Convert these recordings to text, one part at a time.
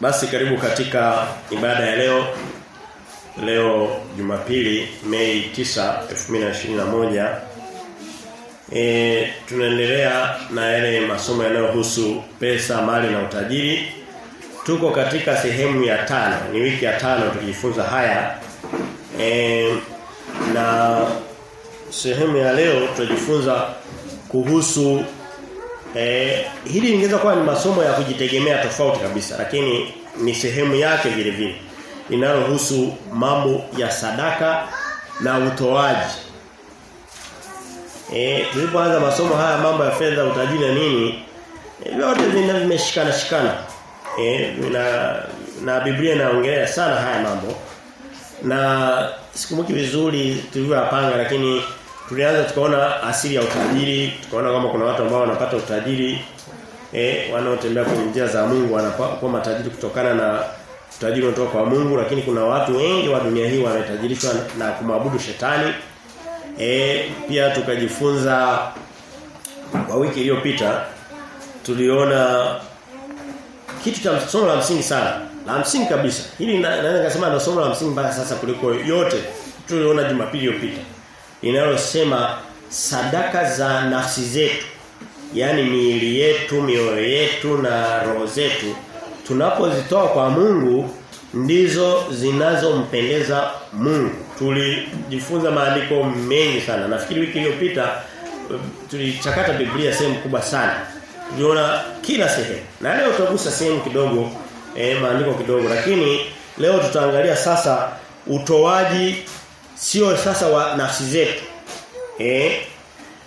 Basi karibu katika ibada ya leo. Leo Jumapili Mei 9, 2021. E, tunaendelea na yale masomo yanayohusu pesa, mali na utajiri. Tuko katika sehemu ya tano. Ni wiki ya tano tukijifunza haya. E, na sehemu ya leo tutajifunza kuhusu Eh, hili lingeweza kuwa ni masomo ya kujitegemea tofauti kabisa lakini ni sehemu yake vile vile linalohusu mambo ya sadaka na utoaji. Eh, tulipoanza masomo haya mambo ya fedha utajiri na nini eh, vyote vina vimeshikana shikana. Eh, na na Biblia inaongelea sana haya mambo. Na sikumbuki vizuri tulivyoyapanga lakini tulianza tukaona asili ya utajiri, tukaona kama kuna watu ambao wanapata utajiri eh wanaotembea kwenye njia za Mungu wanakuwa matajiri kutokana na utajiri unatoka kwa Mungu lakini kuna watu wengi wa dunia hii wanatajirishwa na kumwabudu shetani. Eh pia tukajifunza kwa wiki iliyopita tuliona kitu cha somo la msingi sana. La msingi kabisa. Hili naweza kusema ndio somo la msingi mpaka sasa kuliko yote tuliona Jumapili iliyopita linalosema sadaka za nafsi zetu yani miili yetu mioyo yetu na roho zetu tunapozitoa kwa Mungu ndizo zinazompendeza Mungu. Tulijifunza maandiko mengi sana. Nafikiri wiki iliyopita tulichakata Biblia sehemu kubwa sana. Tuliona kila sehemu. Na leo tutagusa sehemu kidogo eh, maandiko kidogo. Lakini leo tutaangalia sasa utoaji sio sasa wa nafsi zetu. Eh?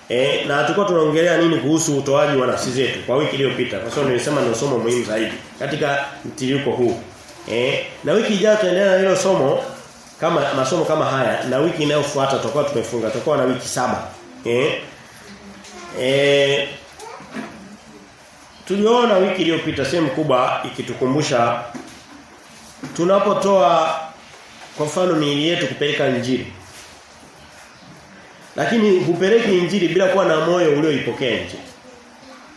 Eh, na tulikuwa tunaongelea nini kuhusu utoaji wa nafsi zetu kwa wiki iliyopita. Kwa sababu nilisema ni somo muhimu zaidi katika mtiririko huu. Eh, na wiki ijayo tutaendelea na hilo somo kama masomo kama haya na wiki inayofuata tutakuwa tumefunga. Tutakuwa na wiki saba. Eh? Eh Tuliona wiki iliyopita sehemu kubwa ikitukumbusha tunapotoa kwa mfano miili yetu kupeleka injili. Lakini hupeleki injili bila kuwa na moyo ulioipokea injili.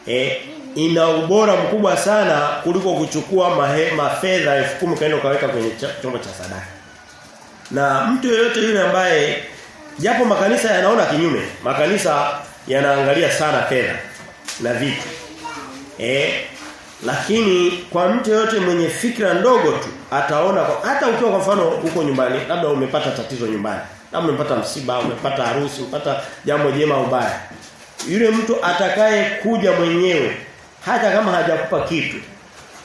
Eh ina ubora mkubwa sana kuliko kuchukua mafedha 10,000 kaenda kaweka kwenye chombo cha sadaka. Na mtu yeyote yule ambaye japo makanisa yanaona kinyume, makanisa yanaangalia sana fedha na vitu. Eh lakini kwa mtu yote mwenye fikra ndogo tu ataona hata ukiwa kwa mfano huko nyumbani labda umepata tatizo nyumbani labda umepata msiba umepata harusi umepata jambo jema ubaya yule mtu atakaye kuja mwenyewe hata kama hajakupa kitu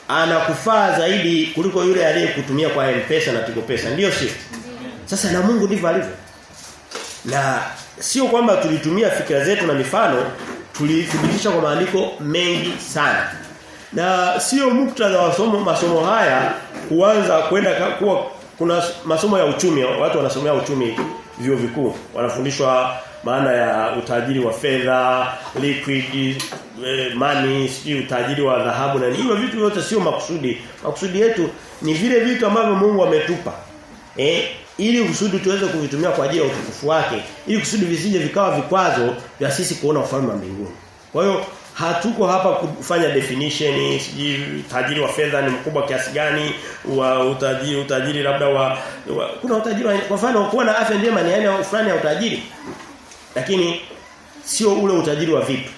anakufaa zaidi kuliko yule aliyekutumia kwa M-Pesa na Tigo Pesa ndio sio? Sasa na Mungu ndivyo alivyo. Na sio kwamba tulitumia fikra zetu na mifano tulithibitisha kwa maandiko mengi sana na sio muktadha wa somo masomo haya kuanza kwenda kuwa kuna masomo ya uchumi. Watu wanasomea uchumi vio vikuu. Wanafundishwa maana ya utajiri wa fedha liquid money sio utajiri wa dhahabu na hivyo vitu vyote sio makusudi. Makusudi yetu ni vile vitu ambavyo Mungu ametupa eh ili kusudi tuweze kuvitumia kwa ajili ya utukufu wake ili kusudi visije vikawa vikwazo vya sisi kuona ufalme wa mbinguni. Kwa hiyo hatuko hapa kufanya definition siji tajiri wa fedha ni mkubwa kiasi gani wa utajiri utajiri labda wa, wa kuna utajiri wa, kwa mfano kuwa na afya njema ni aina fulani ya utajiri. Lakini sio ule utajiri wa vitu.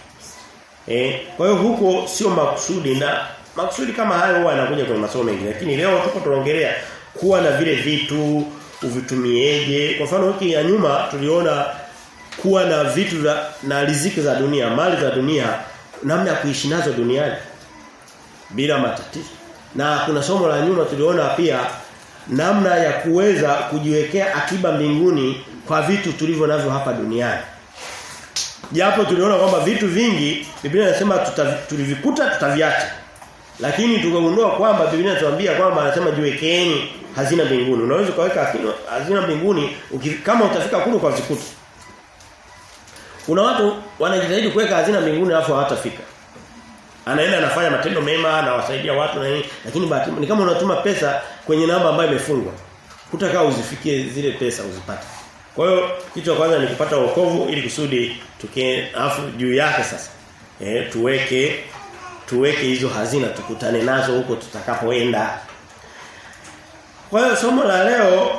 Eh kwa hiyo huko sio makusudi na makusudi kama hayo huwa yanakuja kwenye masomo mengi. Lakini leo tuko tunaongelea kuwa na vile vitu uvitumieje kwa mfano wiki ya nyuma tuliona kuwa na vitu na riziki za dunia mali za dunia namna ya kuishi nazo duniani bila matatizo. Na kuna somo la nyuma tuliona pia namna ya kuweza kujiwekea akiba mbinguni kwa vitu tulivyo navyo hapa duniani. Japo tuliona kwamba vitu vingi Biblia inasema tulivikuta tutaviacha. Lakini tukagundua kwamba Biblia inatuambia kwamba anasema jiwekeeni hazina mbinguni. Unaweza kaweka hazina mbinguni kama utafika kule kwa zikuta. Kuna watu wanajitahidi kuweka hazina mbinguni alafu hawatafika. Anaenda anafanya matendo mema anawasaidia watu na nini lakini bahati ni kama unatuma pesa kwenye namba ambayo imefungwa. Hutakaa uzifikie zile pesa uzipate. Kwa hiyo kitu cha kwanza ni kupata wokovu ili kusudi tuke afu juu yake sasa. Eh tuweke tuweke hizo hazina tukutane nazo huko tutakapoenda. Kwa hiyo somo la leo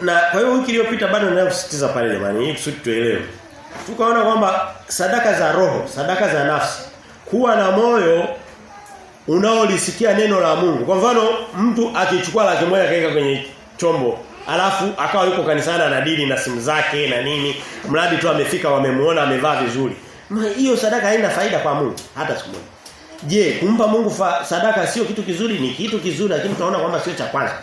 na kwa hiyo wiki iliyopita bado ninayo kusisitiza pale jamani ili kusudi tuelewe. Tukaona kwamba sadaka za roho, sadaka za nafsi kuwa na moyo unaolisikia neno la Mungu. Kwa mfano mtu akichukua laki moja akaweka kwenye chombo alafu akawa yuko kanisani na dini na simu zake na nini mradi tu amefika wamemuona amevaa vizuri. Hiyo sadaka haina faida kwa Mungu hata siku moja. Je, kumpa Mungu fa, sadaka sio kitu kizuri? Ni kitu kizuri lakini tunaona kwamba sio cha kwanza.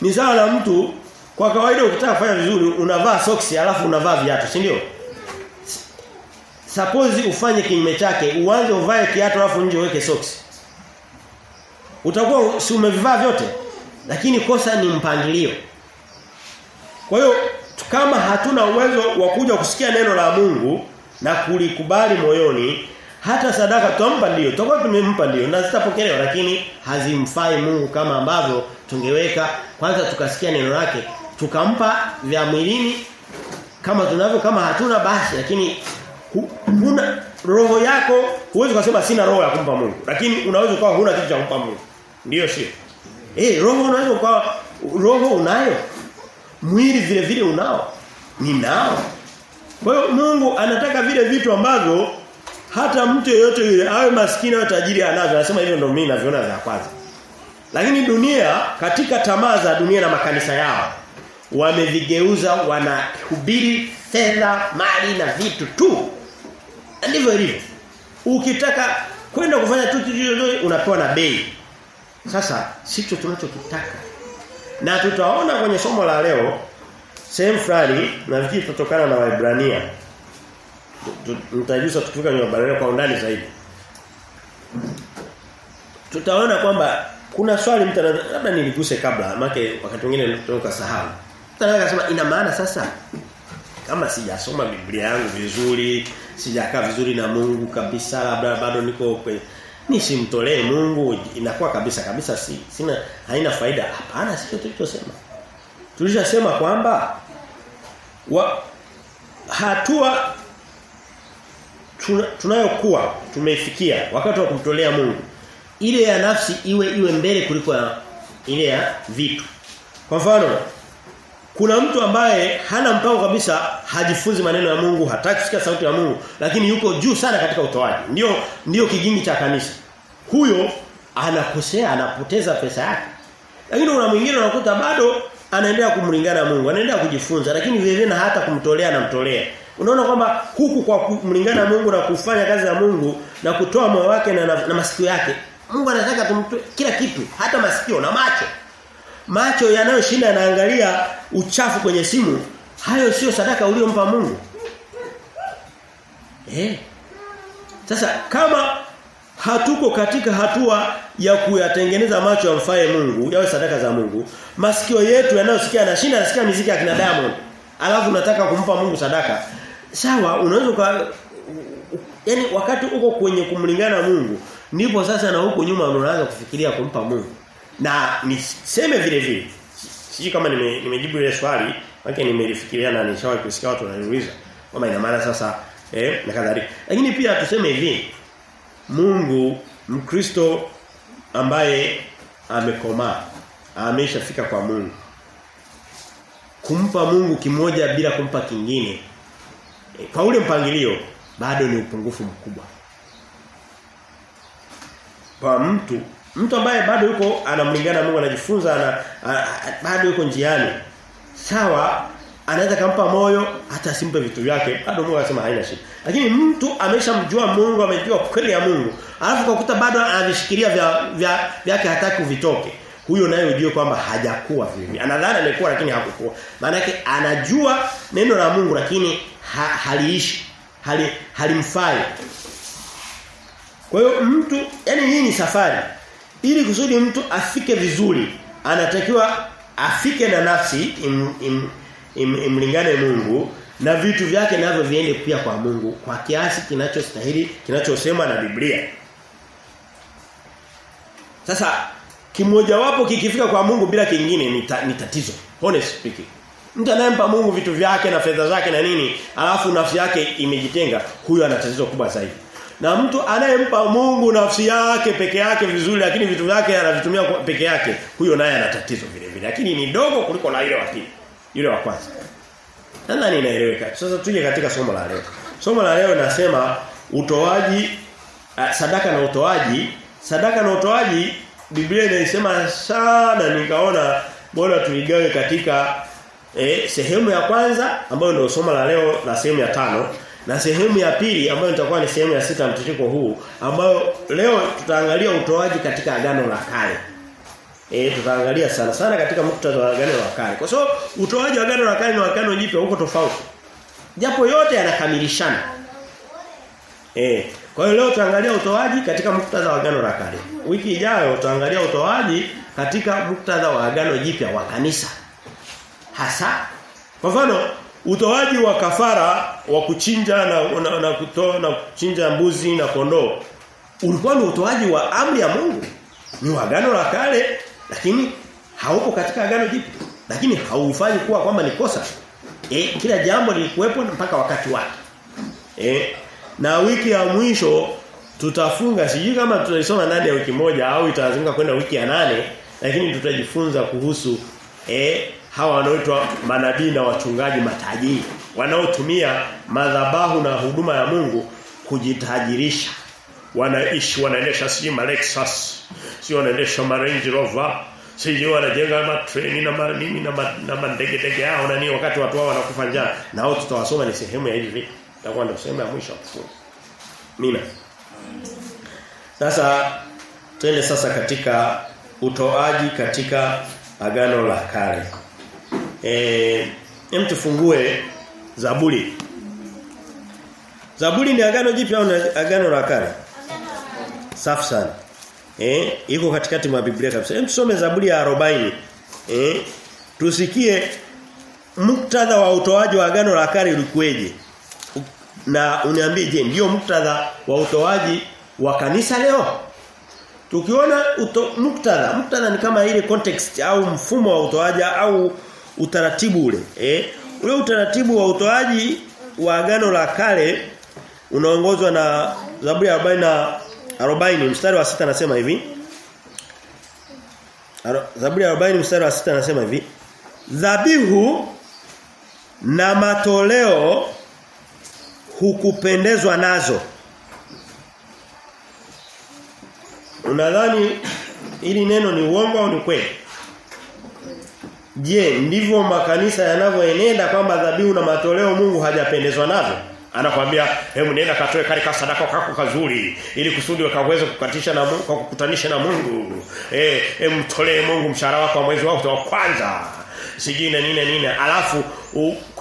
Ni sawa na mtu kwa kawaida ukitaka kufanya vizuri unavaa soksi alafu unavaa viatu, si ndio? Suppose ufanye kinyume chake, uanze uvae kiatu alafu nje uweke soksi. Utakuwa si umevivaa vyote? Lakini kosa ni mpangilio. Kwa hiyo kama hatuna uwezo wa kuja kusikia neno la Mungu na kulikubali moyoni hata sadaka tutampa ndio tutakuwa tumempa ndio na zitapokelewa lakini hazimfai Mungu kama ambavyo tungeweka kwanza tukasikia neno lake tukampa vya mwilini. Kama tunavyo kama hatuna basi lakini huna roho yako huwezi kusema sina roho ya kumpa Mungu lakini unaweza kuwa huna kitu cha kumpa Mungu. Ndio sio eh roho unaweza kuwa roho unayo mwili vile vile unao ninao. Kwa hiyo Mungu anataka vile vitu ambavyo hata mtu yeyote yule awe maskini au tajiri anavyo. Anasema hivyo ndio mimi naviona vya kwanza. Lakini dunia katika tamaa za dunia na makanisa yao wamevigeuza wanahubiri fedha mali na vitu tu. Ndivyo ilivyo. Ukitaka kwenda kufanya tu unapewa na bei. Sasa sicho tunachokitaka. Na tutaona kwenye somo la leo sehemu fulani na vitu tutokana na Waebrania. Mtajusa tukifika kwenye Waebrania kwa undani zaidi. Tutaona kwamba kuna swali mtu labda niliguse kabla maana wakati mwingine tunatoka sahau Mtaka akasema ina maana sasa kama sijasoma Biblia yangu vizuri, sijakaa vizuri na Mungu kabisa labda bado niko kwenye nisimtolee Mungu inakuwa kabisa kabisa si sina haina faida. Hapana sio tulichosema. Tulishasema kwamba wa hatua tuna, tunayokuwa tumeifikia wakati wa kumtolea Mungu ile ya nafsi iwe iwe mbele kuliko ya ile ya vitu. Kwa mfano kuna mtu ambaye hana mpango kabisa hajifunzi maneno ya Mungu hataki kusikia sauti ya Mungu lakini yuko juu sana katika utoaji. Ndio ndio kigingi cha kanisa. Huyo anakosea anapoteza pesa yake. Lakini kuna mwingine unakuta bado anaendelea kumlingana Mungu anaendelea kujifunza lakini vile vile na hata kumtolea anamtolea unaona kwamba huku kwa kumlingana Mungu na kufanya kazi ya Mungu na kutoa moyo wake na, na, na masikio yake Mungu anataka kila kitu hata masikio na macho macho yanayoshinda yanaangalia uchafu kwenye simu hayo sio sadaka uliyompa Mungu. Eh. Sasa kama hatuko katika hatua ya kuyatengeneza macho yamfaye Mungu yawe sadaka za Mungu masikio yetu yanayosikia yanashinda yanasikia muziki ya kina Diamond alafu unataka kumpa Mungu sadaka sawa unaweza ka yani wakati uko kwenye kumlingana Mungu ndipo sasa na huko nyuma unaanza kufikiria kumpa Mungu na niseme vile vile. Sijui kama nime, nimejibu ile swali maana nimelifikiria na nishawahi kusikia watu wananiuliza kama ina maana sasa eh na kadhalika. Lakini pia tuseme hivi Mungu Mkristo ambaye amekomaa ameshafika kwa Mungu. Kumpa Mungu kimoja bila kumpa kingine e, kwa ule mpangilio bado ni upungufu mkubwa. Kwa mtu mtu ambaye bado yuko anamlingana Mungu anajifunza ana, a, a, bado yuko njiani. Sawa anaweza kumpa moyo hata simpe vitu vyake. Bado Mungu anasema haina shida. Lakini mtu ameshamjua Mungu amejua kweli ya Mungu alafu kukuta bado anavishikilia vya vya vyake hataki uvitoke huyo naye ujue kwamba hajakuwa vile. Anadhani amekuwa lakini hakukuwa. Maana yake anajua neno la Mungu lakini ha, haliishi hali halimfai. Kwa hiyo mtu yani hii ni safari ili kusudi mtu afike vizuri anatakiwa afike na nafsi im, im, im, imlingane Mungu na vitu vyake navyo viende pia kwa Mungu kwa kiasi kinachostahili kinachosema na Biblia. Sasa kimojawapo kikifika kwa Mungu bila kingine ni, ta, ni tatizo. Honest speaking. Mtu anayempa Mungu vitu vyake na fedha zake na nini, alafu nafsi yake imejitenga, huyo ana tatizo kubwa zaidi. Na mtu anayempa Mungu nafsi yake peke yake vizuri lakini vitu vyake anavitumia peke yake, huyo naye ana tatizo vile vile. Lakini ni dogo kuliko la ile wa pili. Yule wa kwanza. Nadhani inaeleweka. Sasa tuje katika somo la leo. Somo la leo nasema utoaji uh, sadaka na utoaji, sadaka na utoaji Biblia inasema sana nikaona bora tuigawe katika eh, sehemu ya kwanza ambayo ndio somo la leo na sehemu ya tano na sehemu ya pili ambayo itakuwa ni sehemu ya sita mtiririko huu ambayo leo tutaangalia utoaji katika agano la kale. Eh tutaangalia sana sana katika muktadha wa agano la kale. Kwa sababu so, utoaji wa agano la kale na agano jipya huko tofauti. Japo yote yanakamilishana. Eh kwa hiyo leo tutaangalia utoaji katika muktadha wa agano la kale. Wiki ijayo tutaangalia utoaji katika muktadha wa agano jipya wa kanisa. Hasa kwa mfano utoaji wa kafara wa kuchinja na na, na kutoa na kuchinja mbuzi na kondoo ulikuwa ni utoaji wa amri ya Mungu. Ni agano la kale lakini haupo katika agano jipya. Lakini haufanyi kuwa kwamba ni kosa. e, kila jambo lilikuwepo mpaka wakati wake. Eh na wiki ya mwisho tutafunga sijui kama tutaisoma ndani ya wiki moja au itazunguka kwenda wiki ya nane lakini tutajifunza kuhusu eh hawa wanaoitwa manabii na wachungaji matajiri wanaotumia madhabahu na huduma ya Mungu kujitajirisha. Wanaishi wanaendesha sijui Lexus sio wanaendesha Range Rover siji wanajenga matreni na manini na na mandege dege yao na nini. Wakati watu wao wanakufa njaa nao tutawasoma ni sehemu ya hivi vitu. Itakuwa ndio sehemu ya mwisho kufunga Mina Sasa twende sasa katika utoaji katika agano la kale. Eh, hem tufungue Zaburi. Zaburi ni agano jipya au agano la kale? Safi sana. Eh, iko katikati mwa Biblia kabisa. Hem tusome Zaburi ya 40. Eh, tusikie muktadha wa utoaji wa agano la kale ulikuweje? Na uniambie je, ndio muktadha wa utoaji wa kanisa leo? Tukiona uto, muktadha, muktadha ni kama ile context au mfumo wa utoaji au utaratibu ule. Eh? Ule utaratibu wa utoaji wa agano la kale unaongozwa na Zaburi ya 40 na 40 mstari wa sita anasema hivi. Zaburi ya 40 mstari wa sita anasema hivi. Dhabihu na matoleo hukupendezwa nazo. Unadhani ili neno ni uongo au ni kweli? Je, ndivyo makanisa yanavyoenenda kwamba dhabihu na matoleo Mungu hajapendezwa navyo? Anakuambia, "Hebu nenda katoe kale ka sadaka kako kazuri ili kusudi ukaweze kukatisha na Mungu, kukutanisha na Mungu. Eh, hem mtolee Mungu mshahara wako wa mwezi wako wa kwanza." Sijine nini nini. Alafu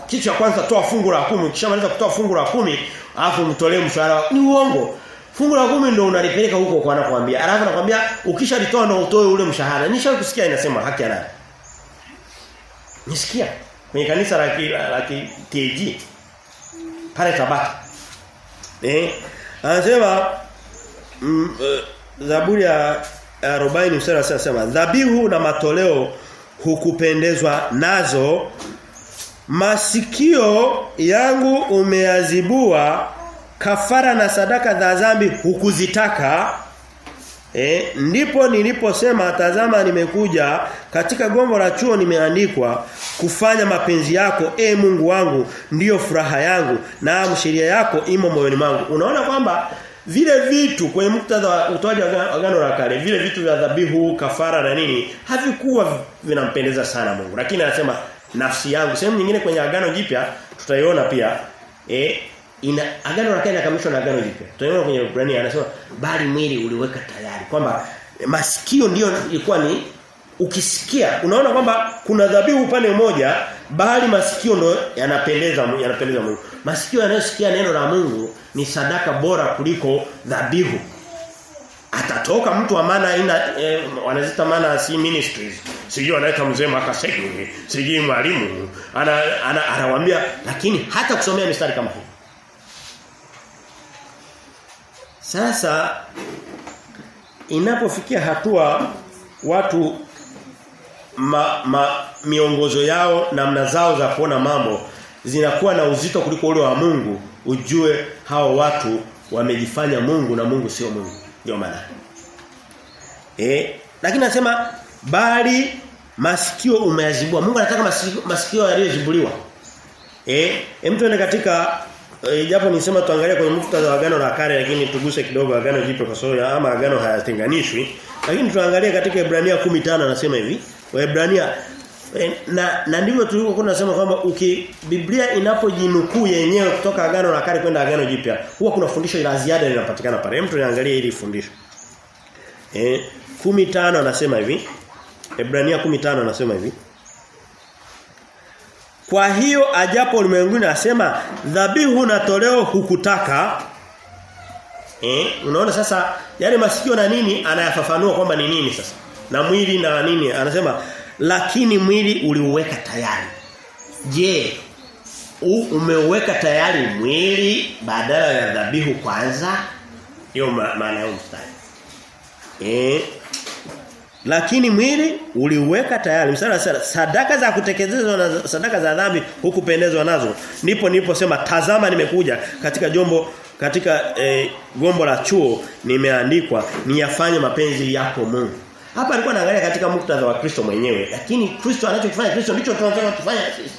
kitu cha kwanza toa fungu la kumi ukishamaliza kutoa fungu la kumi alafu mtolee mshahara wako. ni uongo fungu la kumi ndio unalipeleka huko kwa anakuambia alafu anakuambia ukishalitoa ndio utoe ule mshahara Nishakusikia inasema haki ya nani nisikia. Kwenye kanisa la la, TG pale Tabata. Eh anasema mm, uh, Zaburi ya 40 mstari anasema dhabihu na matoleo hukupendezwa nazo. Masikio yangu umeazibua kafara na sadaka za dhambi hukuzitaka e, ndipo niliposema tazama nimekuja katika gombo la chuo nimeandikwa kufanya mapenzi yako e Mungu wangu ndiyo furaha yangu na sheria yako imo moyoni mwangu. Unaona kwamba vile vitu kwenye muktadha wa utoaji agano la kale vile vitu vya dhabihu kafara na nini havikuwa vinampendeza sana Mungu. Lakini anasema nafsi yangu sehemu nyingine kwenye agano jipya tutaiona pia eh ina agano la kale inakamilishwa na agano jipya. Tunaona kwenye Ibrania anasema bali mwili uliweka tayari. Kwamba masikio ndiyo ilikuwa ni ukisikia unaona kwamba kuna dhabihu upande mmoja bali masikio ndo yanapendeza yanapendeza Mungu. Masikio yanayosikia neno la Mungu ni sadaka bora kuliko dhabihu. Atatoka mtu wa maana ina eh, wanazita maana si ministries. Sijui anaita mzee makasegi sijui mwalimu ana anawaambia ana, lakini hata kusomea mistari kama hii sasa inapofikia hatua watu ma, ma, miongozo yao namna zao za kuona mambo zinakuwa na uzito kuliko ule wa Mungu ujue hao watu wamejifanya Mungu na Mungu sio Mungu. Ndio maana. Eh, lakini nasema bali masikio umeazibua Mungu anataka masikio, masikio yaliyozibuliwa. Eh, hem tuende katika japo nisema tuangalie kwenye muktadha wa agano la kale lakini tuguse kidogo agano jipya kwa sababu ama agano hayatenganishwi. Lakini tuangalie katika Ibrania 15 anasema hivi. Waebrania e, na na ndivyo tulivyokuwa tunasema kwamba uki Biblia inapojinukuu yenyewe kutoka agano la kale kwenda agano jipya huwa kuna fundisho la ziada linapatikana pale. mtu niangalie hili fundisho. Eh 15 anasema hivi. Ibrania 15 anasema hivi. Kwa hiyo ajapo ulimwenguni anasema dhabihu na toleo hukutaka. Eh, unaona sasa yale masikio na nini anayafafanua kwamba ni nini sasa. Na mwili na nini anasema lakini mwili uliuweka tayari. Je, umeuweka tayari mwili badala ya dhabihu kwanza? Hiyo maana ya mstari. Eh lakini mwili uliweka tayari. Msala sadaka za kutekelezwa na sadaka za dhambi hukupendezwa nazo. Ndipo niliposema tazama nimekuja katika jombo katika eh, gombo la chuo nimeandikwa niyafanye mapenzi yako Mungu. Hapa alikuwa anaangalia katika muktadha wa Kristo mwenyewe. Lakini Kristo anachokifanya Kristo ndicho tunataka kufanya sisi.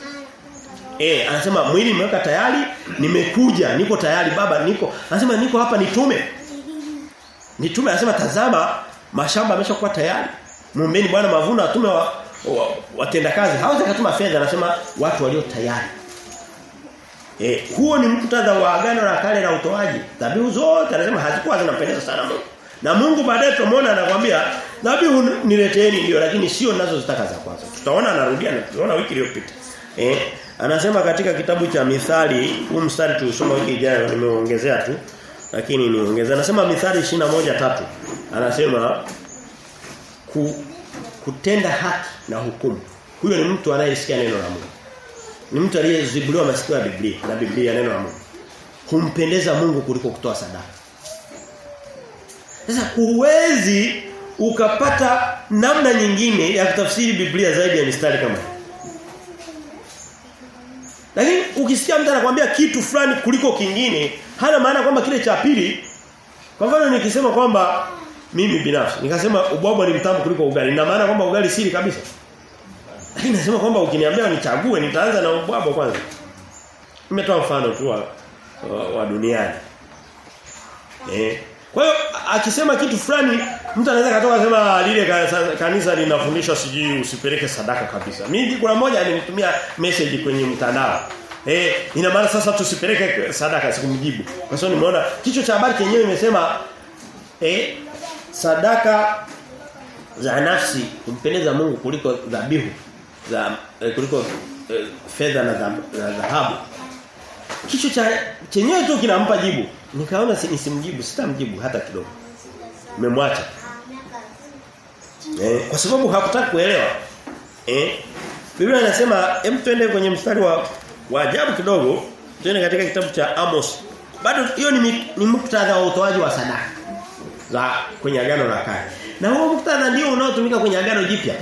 Eh anasema mwili nimeweka tayari nimekuja niko tayari baba niko. Anasema niko hapa nitume. Nitume anasema tazama mashamba yameshakuwa tayari. Muombeni Bwana mavuno atume wa, wa, watenda kazi. Hawezi katuma fedha anasema watu walio tayari. Eh, huo ni mkutadha wa agano la kale la utoaji. Dhabihu zote anasema hazikuwa zinampendeza sana Mungu. Na Mungu baadaye tumeona anakuambia dhabihu nileteeni ndio lakini sio ninazozitaka za kwanza. Tutaona anarudia na tutaona wiki iliyopita. Eh, anasema katika kitabu cha Mithali, huu mstari tulisoma wiki ijayo nimeongezea tu lakini niongeza anasema mithali 21:3 anasema ku, kutenda haki na hukumu. Huyo ni mtu anayesikia neno la Mungu. Ni mtu aliyezibuliwa masikio ya Biblia na Biblia neno la Mungu. Humpendeza Mungu kuliko kutoa sadaka. Sasa huwezi ukapata namna nyingine ya kutafsiri Biblia zaidi ya mistari kama lakini ukisikia mtu anakuambia kitu fulani kuliko kingine, hana maana kwamba kile cha pili kwa mfano nikisema kwamba mimi binafsi nikasema ubwabwa ni mtamu kuliko ugali, ina maana kwamba ugali siri kabisa. Lakini nasema kwamba ukiniambia nichague nitaanza na ubwabwa kwanza. Nimetoa mfano tu wa, wa, wa duniani. Eh. Kwa hiyo akisema kitu fulani mtu anaweza katoka sema lile kanisa linafundisha sijui usipeleke sadaka kabisa. Mimi kuna mmoja alinitumia message kwenye mtandao. Eh, ina maana sasa tusipeleke sadaka sikumjibu. Kwa sababu nimeona kichwa cha habari chenyewe imesema eh sadaka za nafsi kumpendeza Mungu kuliko dhabihu za eh, kuliko eh, fedha na dhahabu. Kichwa cha chenyewe tu kinampa jibu. Nikaona si nisimjibu, sitamjibu hata kidogo. Nimemwacha. Eh, kwa sababu hakutaka kuelewa. Eh? Biblia inasema hem twende kwenye mstari wa wa ajabu kidogo, tena katika kitabu cha Amos. Bado hiyo ni, ni muktadha wa utoaji wa sadaka za kwenye agano la kale. Na huo muktadha ndio unaotumika kwenye agano jipya.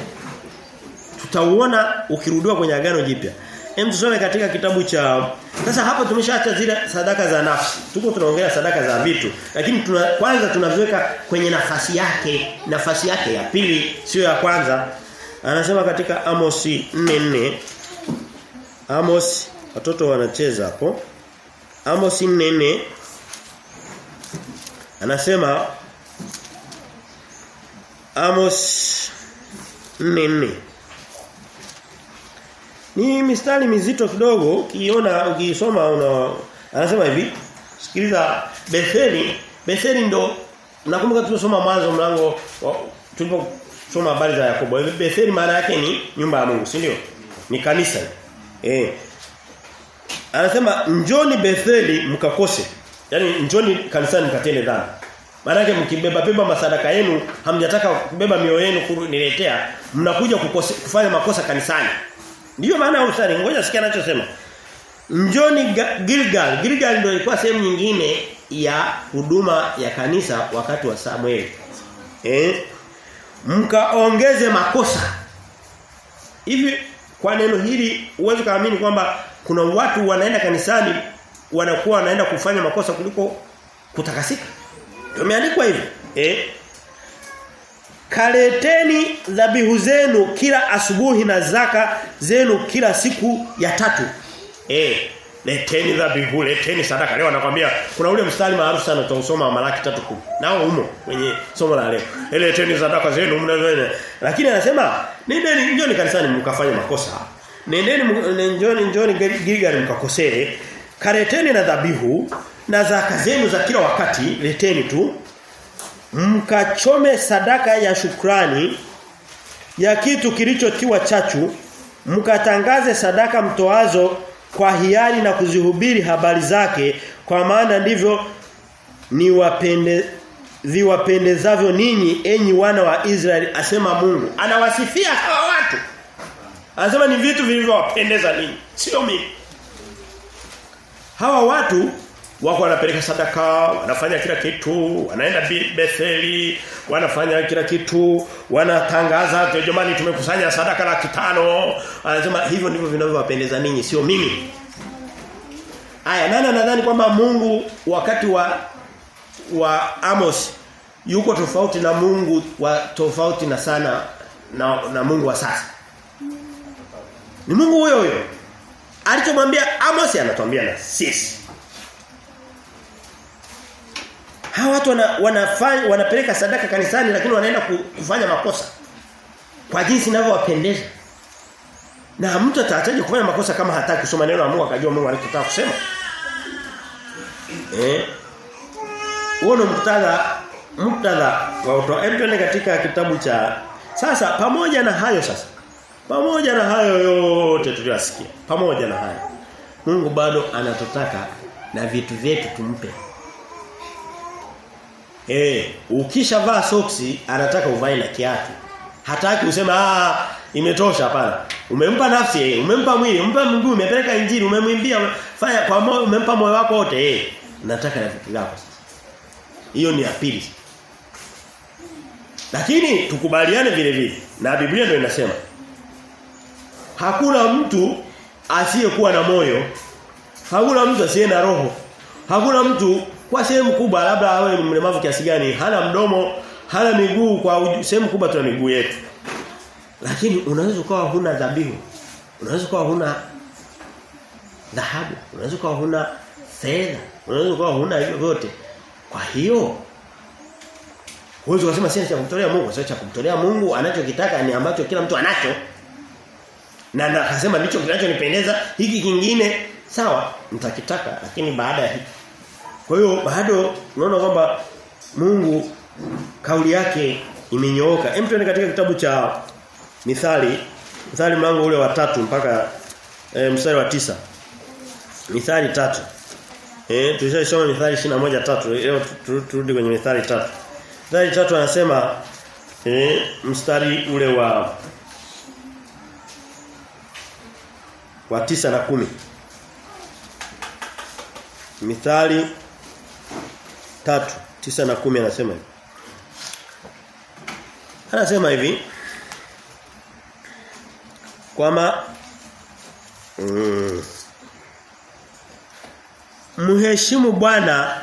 Tutauona ukirudiwa kwenye agano jipya. Hem tusome katika kitabu cha Sasa hapo tumeshaacha zile sadaka za nafsi. Tuko tunaongelea sadaka za vitu, lakini tuna kwanza tunaziweka kwenye nafasi yake, nafasi yake ya pili, sio ya kwanza. Anasema katika Amos 4:4 Amos watoto wanacheza hapo. Amos 4 Anasema Amos 4:4 ni mistari mizito kidogo ukiona ukisoma una anasema hivi sikiliza Betheli Betheli ndo nakumbuka tulisoma mwanzo mlango tuliposoma habari za Yakobo. Betheli maana yake ni nyumba ya Mungu si ndio? Ni kanisa. Eh anasema njoni Betheli mkakose Yaani njoni kanisani mkatende dhambi maana mkibeba beba masadaka yenu hamjataka kubeba mioyo yenu kuniletea mnakuja kukose, kufanya makosa kanisani Ndiyo maana ya sari ngoja sikia anachosema. Njoni Gilgal. Gilgal ndio ilikuwa sehemu nyingine ya huduma ya kanisa wakati wa Samuel. Eh? Mkaongeze makosa. Hivi kwa neno hili uweze kaamini kwamba kuna watu wanaenda kanisani wanakuwa wanaenda kufanya makosa kuliko kutakasika. Imeandikwa hivi. Eh? Kaleteni dhabihu zenu kila asubuhi na zaka zenu kila siku ya tatu. Eh, leteni dhabihu, leteni sadaka. Leo anakuambia kuna ule mstari maarufu sana utausoma wa Malaki 3:10. Nao umo kwenye somo la leo. Leteni sadaka zenu mnaweza. Lakini anasema nendeni njoni kanisani mkafanye makosa. Nendeni njoni njoni Gilgal mkakosee. kareteni na dhabihu na zaka zenu za kila wakati leteni tu mkachome sadaka ya shukrani ya kitu kilichotiwa chachu mkatangaze sadaka mtoazo kwa hiari na kuzihubiri habari zake kwa maana ndivyo ni wapende viwapendezavyo ninyi enyi wana wa Israeli asema Mungu. Anawasifia hawa watu. Anasema ni vitu vilivyowapendeza ninyi sio mimi. Hawa watu wako wanapeleka sadaka, wanafanya kila kitu, wanaenda Betheli, wanafanya kila kitu, wanatangaza jamani tumekusanya sadaka la kitano Anasema hivyo ndivyo vinavyowapendeza ninyi sio mimi. Aya nani nadhani kwamba Mungu wakati wa wa Amos yuko tofauti na Mungu wa tofauti na sana na, na Mungu wa sasa. Ni Mungu huyo huyo. Alichomwambia Amos anatuambia na sisi. Hawa watu wana, wanafanya wanapeleka sadaka kanisani lakini wanaenda kufanya makosa. Kwa jinsi ninavyowapendeza. Na mtu atataje kufanya makosa kama hataki kusoma neno la Mungu akajua Mungu anachotaka kusema? Eh? Huo muktadha muktadha wa utoa. Katika kitabu cha sasa pamoja na hayo sasa. Pamoja na hayo yote tuliyosikia. Pamoja na hayo. Mungu bado anatotaka na vitu vyetu tumpe. Eh, ukishavaa soksi anataka uvae na kiatu. Hataki useme ah imetosha hapana. Umempa nafsi eh, umempa mwili, umempa mguu, umepeleka injili, umemwimbia, fanya kwa moyo, umempa moyo wako wote eh. Nataka na vitu vyako sasa. Hiyo ni ya pili. Lakini tukubaliane vile vile. Na Biblia ndio inasema. Hakuna mtu asiyekuwa na moyo. Hakuna mtu asiye na roho. Hakuna mtu kwa sehemu kubwa labda awe ni mlemavu kiasi gani hana mdomo hana miguu kwa sehemu kubwa tuna miguu yetu. Lakini unaweza ukawa huna dhabihu unaweza ukawa huna dhahabu unaweza ukawa huna fedha unaweza ukawa huna hivyo vyote kwa hiyo huwezi kusema sisi cha kumtolea Mungu sio cha kumtolea Mungu anachokitaka ni ambacho kila mtu anacho. Na akasema ndicho kinachonipendeza hiki kingine sawa nitakitaka lakini baada ya hiki kwa hiyo bado unaona kwamba Mungu kauli yake imenyooka. Hem tuende katika kitabu cha Mithali, Mithali mlango ule wa tatu mpaka e, mstari wa tisa. Mithali tatu. Eh tulishasoma Mithali 21:3. Leo turudi kwenye Mithali tatu. Mithali tatu anasema eh mstari ule wa wa tisa na kumi. Mithali tatu tisa na kumi anasema hivi. Anasema hivi kwamba mm, mheshimu Bwana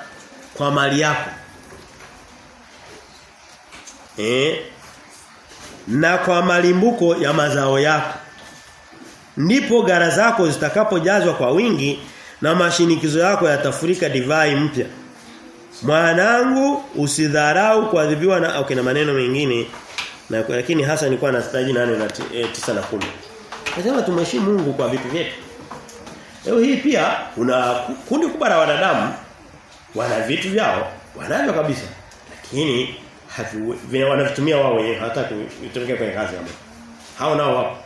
kwa mali yako. Eh? Na kwa malimbuko ya mazao yako. Ndipo gara zako zitakapojazwa kwa wingi na mashinikizo yako yatafurika divai mpya. Mwanangu usidharau kuadhibiwa na okay, na maneno mengine na lakini hasa nilikuwa na staji 8 na 9 na 10. Nasema tumheshimu Mungu kwa vitu vyetu. Leo hii pia kuna kundi kubwa la wanadamu wana vitu vyao, wanavyo kabisa. Lakini vina wanavitumia wao wenyewe hata kutumika kwenye kazi hapo. Hao nao wapo.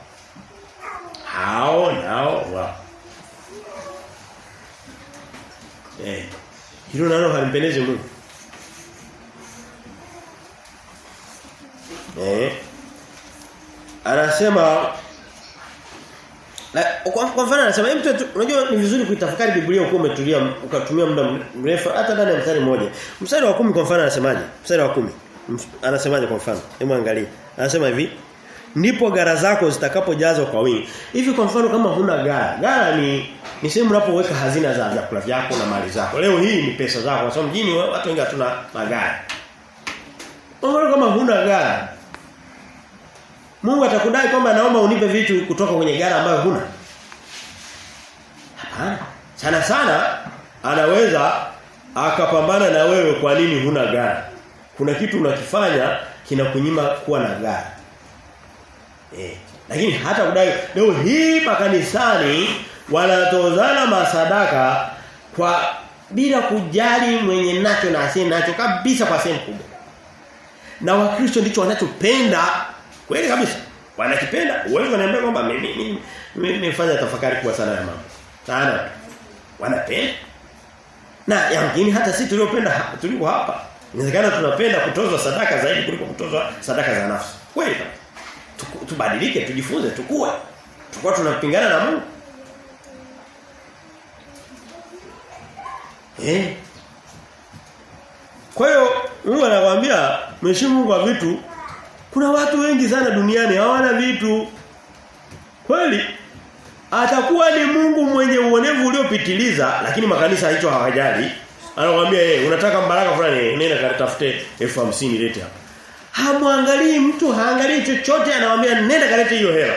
Hao nao wapo. Eh. Hilo nalo halimpendezi Mungu. Eh. Anasema kwa, kwa mfano anasema mtu unajua ni vizuri kuitafakari Biblia uko umetulia ukatumia muda mrefu hata ndani ya mstari mmoja. Mstari wa kumi kwa mfano anasemaje? Mstari wa kumi Anasemaje kwa mfano? Hebu angalia. Anasema hivi ndipo gara zako zitakapojazwa kwa wingi. Hivi kwa mfano kama huna gara, gara ni ni sehemu unapoweka hazina za vyakula vyako na mali zako. Leo hii ni pesa zako kwa sababu mjini watu wengi hatuna magari. Mbona kama huna gari? Mungu atakudai kwamba naomba unipe vitu kutoka kwenye gari ambayo huna. Hapana. Sana sana anaweza akapambana na wewe kwa nini huna gari. Kuna kitu unakifanya kinakunyima kuwa na gari. Eh, lakini hata kudai leo hii makanisani wanatozana masadaka kwa bila kujali mwenye nacho na asiye nacho kabisa kwa sehemu kubwa. Na wakristo ndicho wanachopenda kweli kabisa. Wanakipenda. Wengi wanaambia kwamba mimi mimi nimefanya tafakari kubwa sana ya mambo. Sana. Wanapenda. Na yamkini hata sisi tuliopenda tuliko hapa. Inawezekana tunapenda kutozwa sadaka zaidi kuliko kutozwa sadaka za nafsi. Kweli tubadilike tujifunze tukue tukua tunapingana na Mungu eh? Kwa hiyo Mungu anakuambia mheshimu Mungu kwa vitu kuna watu wengi sana duniani hawana vitu. Kweli atakuwa ni Mungu mwenye uonevu uliopitiliza lakini makanisa hicho hawajali. Anakuambia yeye unataka mbaraka fulani nenda katafute elfu hamsini lete hapa. Hamwangalii mtu haangalii chochote anawaambia nenda kalete hiyo hela.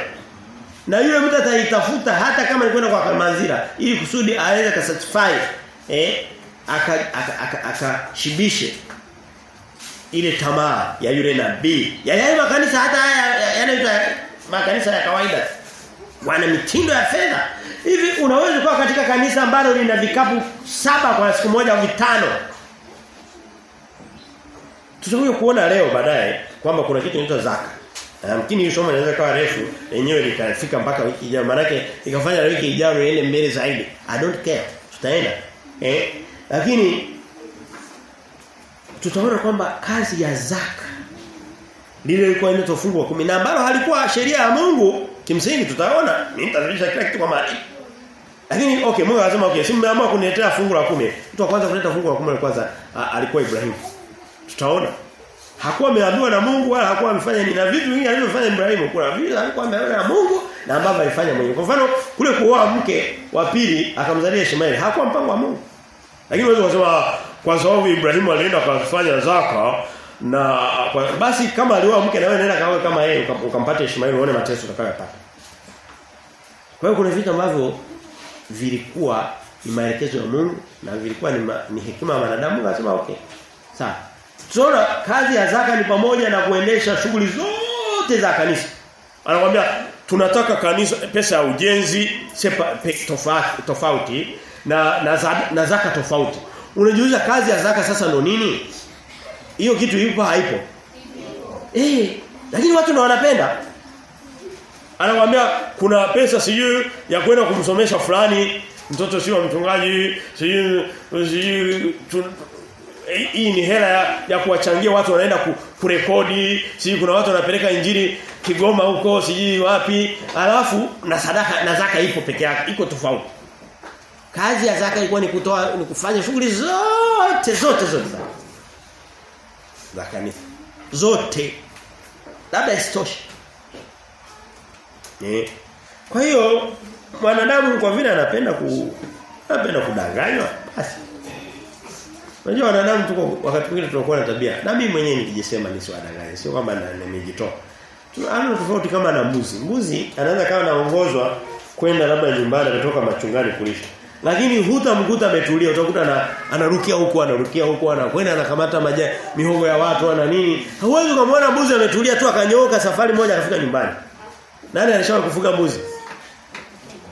Na yule mtu ataitafuta hata kama ni kwenda kwa kamazira ili kusudi aweze kusatisfy eh akashibishe aka, aka, ile tamaa ya yule nabii ya yale makanisa hata haya yanaitwa makanisa ya kawaida wana mitindo ya fedha hivi unaweza kuwa katika kanisa ambalo lina vikapu saba kwa siku moja au vitano Tutakuja kuona leo baadaye kwamba kuna kitu kinaitwa zaka. Yamkini hiyo somo inaweza kuwa refu lenyewe likafika mpaka wiki ijayo. Maana yake ikafanya wiki ijayo iende mbele zaidi. I don't care. Tutaenda. Eh? Lakini tutaona kwamba kazi ya zaka lile lilikuwa inaitwa fungu la 10 na ambalo halikuwa sheria ya Mungu kimsingi tutaona mimi nitazalisha kila kitu kwa mali. Lakini okay Mungu anasema okay si mmeamua kuniletea fungu la 10. Mtu wa kwanza kuleta fungu la 10 kwanza alikuwa Ibrahimu tutaona hakuwa ameambiwa na Mungu wala hakuwa amefanya ni na vitu vingi alivyofanya Ibrahimu kuna vitu alikuwa ameambiwa na Mungu na ambavyo alifanya mwenyewe kwa mfano kule kuoa mke wa pili akamzalia Ishmaeli hakuwa mpango wa Mungu lakini unaweza kusema kwa sababu Ibrahimu alienda akafanya zaka na kwa, basi kama alioa mke na wewe nenda kawe kama yeye ukampata Ishmaeli uone mateso utakayopata. Kwa hiyo kuna vitu ambavyo vilikuwa ni maelekezo ya Mungu na vilikuwa ni, ma, ni hekima ya wanadamu akasema okay sawa. Tunaona kazi ya zaka ni pamoja na kuendesha shughuli zote za kanisa. Anakuambia tunataka kanisa pesa ya ujenzi sepa, pe, tofauti, tofauti na na, za, na zaka tofauti. Unajiuliza kazi ya zaka sasa ndo nini? Hiyo kitu ipo haipo. Eh, lakini watu ndio wanapenda. Anakuambia kuna pesa sijui ya kwenda kumsomesha fulani mtoto sio mchungaji sijui sijui hii ni hela ya, ya kuwachangia watu wanaenda ku, kurekodi siji kuna watu wanapeleka injili Kigoma huko siji wapi alafu na sadaka na zaka ipo peke yake iko tofauti kazi ya zaka ilikuwa ni kutoa ni kufanya shughuli zote zote zote za kanisa zote labda isitoshe eh kwa hiyo mwanadamu kwa vile anapenda ku anapenda kudanganywa basi Unajua wanadamu tuko wakati mwingine tunakuwa na tabia. Na mimi mwenyewe nikijisema nisiwadanganye. Sio kwamba nimejitoa. Tunaona tofauti kama na mbuzi. Mbuzi anaweza kama anaongozwa kwenda labda nyumbani kutoka machungani kulisha. Lakini hutamkuta ametulia, utakuta na anarukia huko, anarukia huko, anakwenda anakamata majani mihogo ya watu ana nini. Huwezi kumwona mbuzi ametulia tu akanyooka safari moja akafika nyumbani. Nani alishawahi kufuga mbuzi?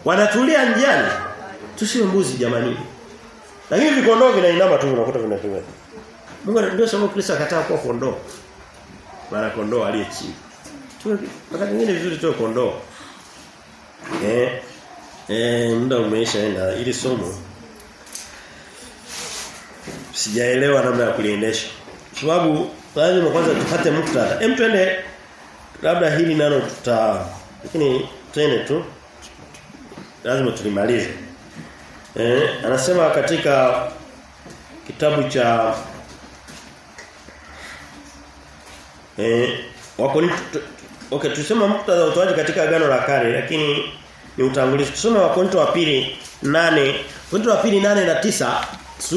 Wanatulia njiani. Tusiwe mbuzi jamani. Lakini vikondoo vinainama tu unakuta vinatembea. Mungu ndio sababu Kristo akataa kuwa kondoo. Maana kondoo aliye chini. Tu wakati mwingine vizuri tu kondoo. Eh. Eh muda umeishaenda ili somo. Sijaelewa namna ya kuliendesha. Sababu lazima kwanza tupate muktadha. Hem twende labda hili nalo tuta lakini twende tu lazima tulimalize. Eh, anasema katika kitabu cha eh wako Okay, tusema muktadha utoaji katika agano la kale lakini ni utangulizi. Tusome Wakorintho wa pili 8 Korinto wa pili 8 na 9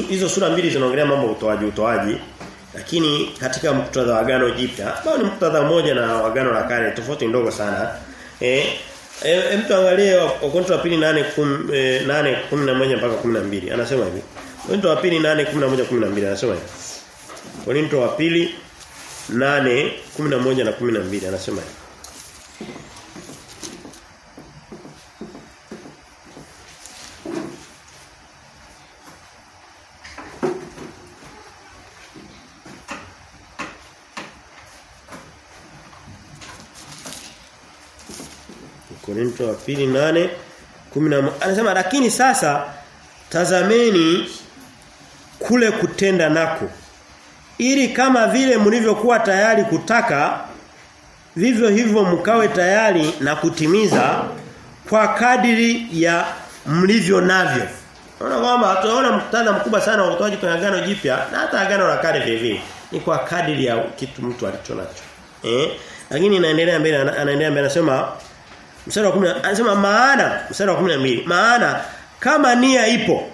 hizo sura mbili zinaongelea mambo utoaji utoaji. Lakini katika muktadha wa agano jipya ambao ni muktadha mmoja na agano la kale tofauti ndogo sana. Eh e, mtu angalie Wakorintho wa pili 8 8 11 mpaka 12 anasema hivi. Wakorintho wa pili 8 11 12 anasema hivi. Wakorintho wa pili 8 11 na 12 anasema hivi Korinto wa pili nane anasema lakini sasa tazameni kule kutenda nako ili kama vile mlivyokuwa tayari kutaka vivyo hivyo mkawe tayari na kutimiza kwa kadiri ya mlivyo navyo. Unaona kwamba tunaona mtanda mkubwa sana wa utoaji kwenye agano jipya na hata agano la kale vile ni kwa kadiri ya kitu mtu alicho nacho eh? Lakini inaendelea mbele anaendelea mbele anasema Mstari wa 10 anasema maana mstari wa 12 maana kama nia ipo.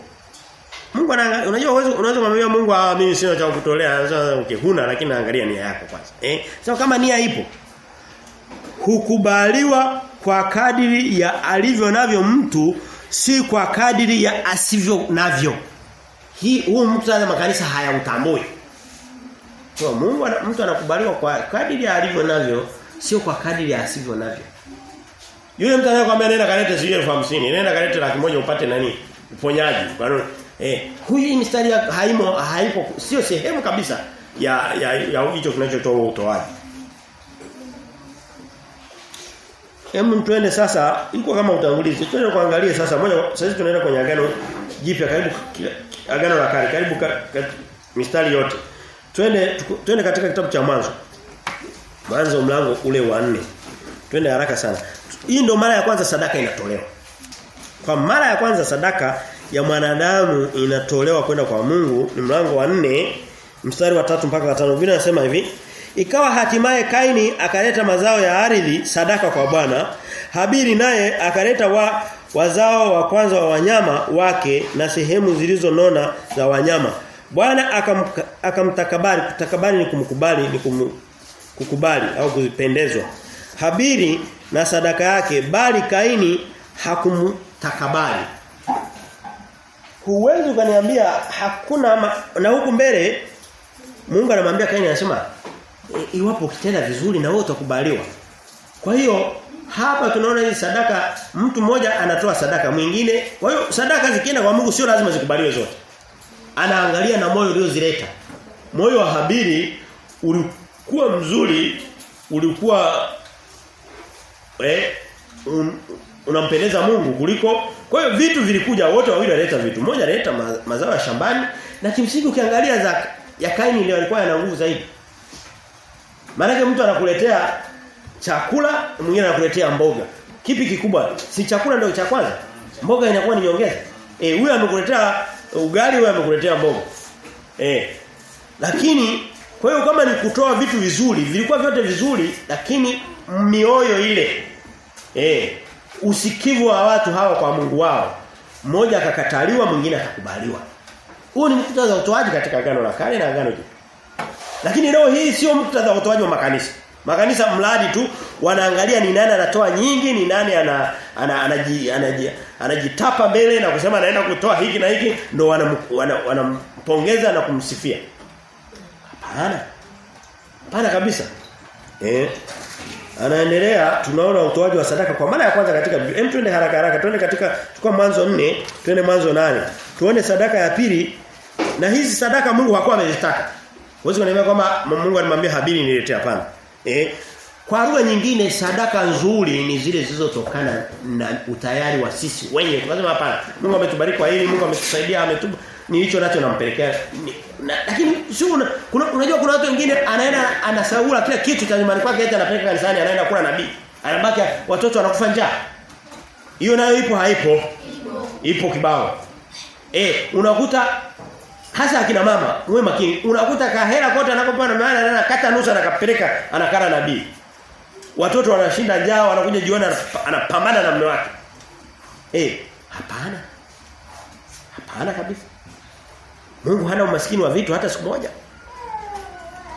Mungu anaangalia unajua uwezo unaweza kumwambia Mungu ah mimi sina cha kutolea okay huna lakini naangalia nia yako kwanza eh? Sasa kama nia ipo hukubaliwa kwa kadiri ya alivyo navyo mtu si kwa kadiri ya asivyo navyo. Hii huu mtu ana makanisa hayautambui. Kwa Mungu mtu anakubaliwa kwa kadiri ya alivyo navyo sio kwa kadiri ya asivyo navyo yule mtu anayekwambia nenda kalete shilingi 50, nenda kalete laki moja upate nani? Uponyaji. Kwa? Eh, huyu mstari haimo haipo sio sehemu kabisa ya ya ya hicho kinachotoa utoaji. Hem twende sasa iko kama utangulizi. Tuende kuangalia sasa moja sasa tunaenda kwenye agano jipya karibu agano la kale karibu ka, ka, mistari yote. Twende twende katika kitabu cha mwanzo. Mwanzo mlango ule wa 4. Twende haraka sana. Hii ndo mara ya kwanza sadaka inatolewa. Kwa mara ya kwanza sadaka ya mwanadamu inatolewa kwenda kwa Mungu ni mlango wa nne mstari wa tatu mpaka wa tano. Biblia inasema hivi Ikawa hatimaye Kaini akaleta mazao ya ardhi sadaka kwa Bwana Habili naye akaleta wa, wazao wa kwanza wa wanyama wake na sehemu zilizonona za wanyama. Bwana akamtakabari akam, kutakabari ni kumkubali ni kum, kukubali au kuzipendezwa. Habili na sadaka yake bali Kaini hakumtakabali. Huwezi ukaniambia hakuna ma, na huku mbele Mungu anamwambia Kaini anasema e, iwapo ukitenda vizuri na wewe utakubaliwa. Kwa hiyo hapa tunaona hii sadaka mtu mmoja anatoa sadaka mwingine kwa hiyo sadaka zikienda kwa Mungu sio lazima zikubaliwe zote. Anaangalia na moyo uliozileta. Moyo wa Habili ulikuwa mzuri ulikuwa eh un, unampendeza Mungu kuliko kwa hiyo vitu vilikuja wote wawili waleta vitu. Mmoja alileta ma, mazao ya shambani na kimsingi ukiangalia za ya Kaini ndio alikuwa ana nguvu zaidi. Maana mtu anakuletea chakula mwingine anakuletea mboga. Kipi kikubwa? Si chakula ndio cha kwanza? Mboga inakuwa ni nyongeza. Eh huyu amekuletea ugali huyu amekuletea mboga. Eh lakini kwa hiyo kama ni kutoa vitu vizuri vilikuwa vyote vizuri lakini mioyo ile eh usikivu wa watu hawa kwa Mungu wao. Mmoja akakataliwa mwingine akakubaliwa. Huu ni muktadha wa utoaji katika agano la kale na agano jipya. Lakini leo hii sio muktadha wa utoaji wa makanisa. Makanisa mradi tu wanaangalia ni nani anatoa nyingi ni nani ana, ana, ana, ana, anajitapa mbele na kusema anaenda kutoa hiki na hiki ndo wanampongeza wana, wana na kumsifia. Hapana. Hapana kabisa. Eh anaendelea tunaona utoaji wa sadaka kwa mara ya kwanza katika Biblia. hem twende haraka haraka twende katika chukua mwanzo 4, twende mwanzo 8. tuone sadaka ya pili. Na hizi sadaka Mungu hakuwa amezitaka. Huwezi kuniambia kwamba Mungu alimwambia Habili niletee hapana. Eh kwa lugha nyingine sadaka nzuri ni zile zilizotokana na utayari wa sisi wenyewe. Tunasema hapana. Mungu ametubariki kwa hili Mungu ametusaidia ametuba nilicho nacho nampelekea. Na, lakini sio kuna unajua kuna watu wengine anaenda anasaula kila kitu cha nyumbani kwake hata anapeleka kanisani anaenda kula nabii anabaki watoto wanakufa njaa. Hiyo nayo ipo haipo. Ipo kibao. Eh unakuta hasa akina mama uwe makini. Unakuta kahera kote anakopewa na maana anakata kata nusu anakapeleka anakala nabii watoto wanashinda njaa wanakuja jioni anapambana na mume wake. Eh hapana. Hapana kabisa. Mungu hana umaskini wa vitu hata siku moja.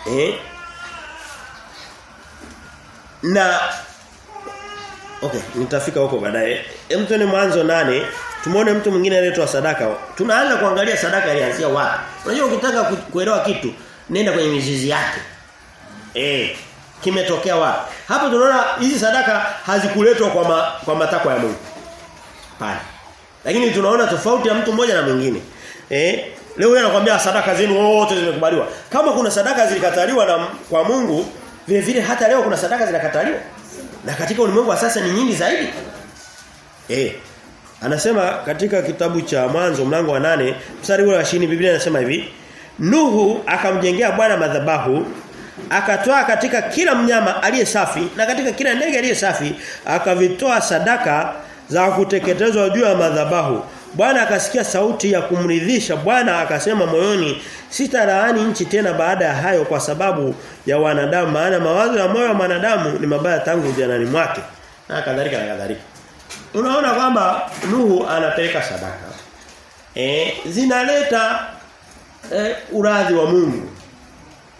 Eh? Na Okay, nitafika huko baadaye. Hem tuone mwanzo nane Tumeona mtu mwingine aliyetoa sadaka. Tunaanza kuangalia sadaka ilianzia wapi. Unajua ukitaka kuelewa kitu, nenda kwenye mizizi yake. Eh, kimetokea wapi? Hapo tunaona hizi sadaka hazikuletwa kwa ma, kwa matakwa ya Mungu. Pale. Lakini tunaona tofauti ya mtu mmoja na mwingine. Eh, leo yeye anakuambia sadaka zenu wote zimekubaliwa. Kama kuna sadaka zilikataliwa na kwa Mungu, vile vile hata leo kuna sadaka zinakataliwa. Na katika ulimwengu wa sasa ni nyingi zaidi. Eh. Anasema katika kitabu cha Mwanzo mlango wa nane mstari wa 20 Biblia inasema hivi Nuhu akamjengea Bwana madhabahu akatoa katika kila mnyama aliye safi na katika kila ndege aliye safi akavitoa sadaka za kuteketezwa juu ya madhabahu Bwana akasikia sauti ya kumridhisha Bwana akasema moyoni sitalaani nchi tena baada ya hayo kwa sababu ya wanadamu maana mawazo ya moyo wa mwanadamu ni mabaya tangu ujanani mwake na kadhalika na kadhalika Unaona kwamba Nuhu anapeleka sadaka. E, zinaleta e, uradhi wa Mungu.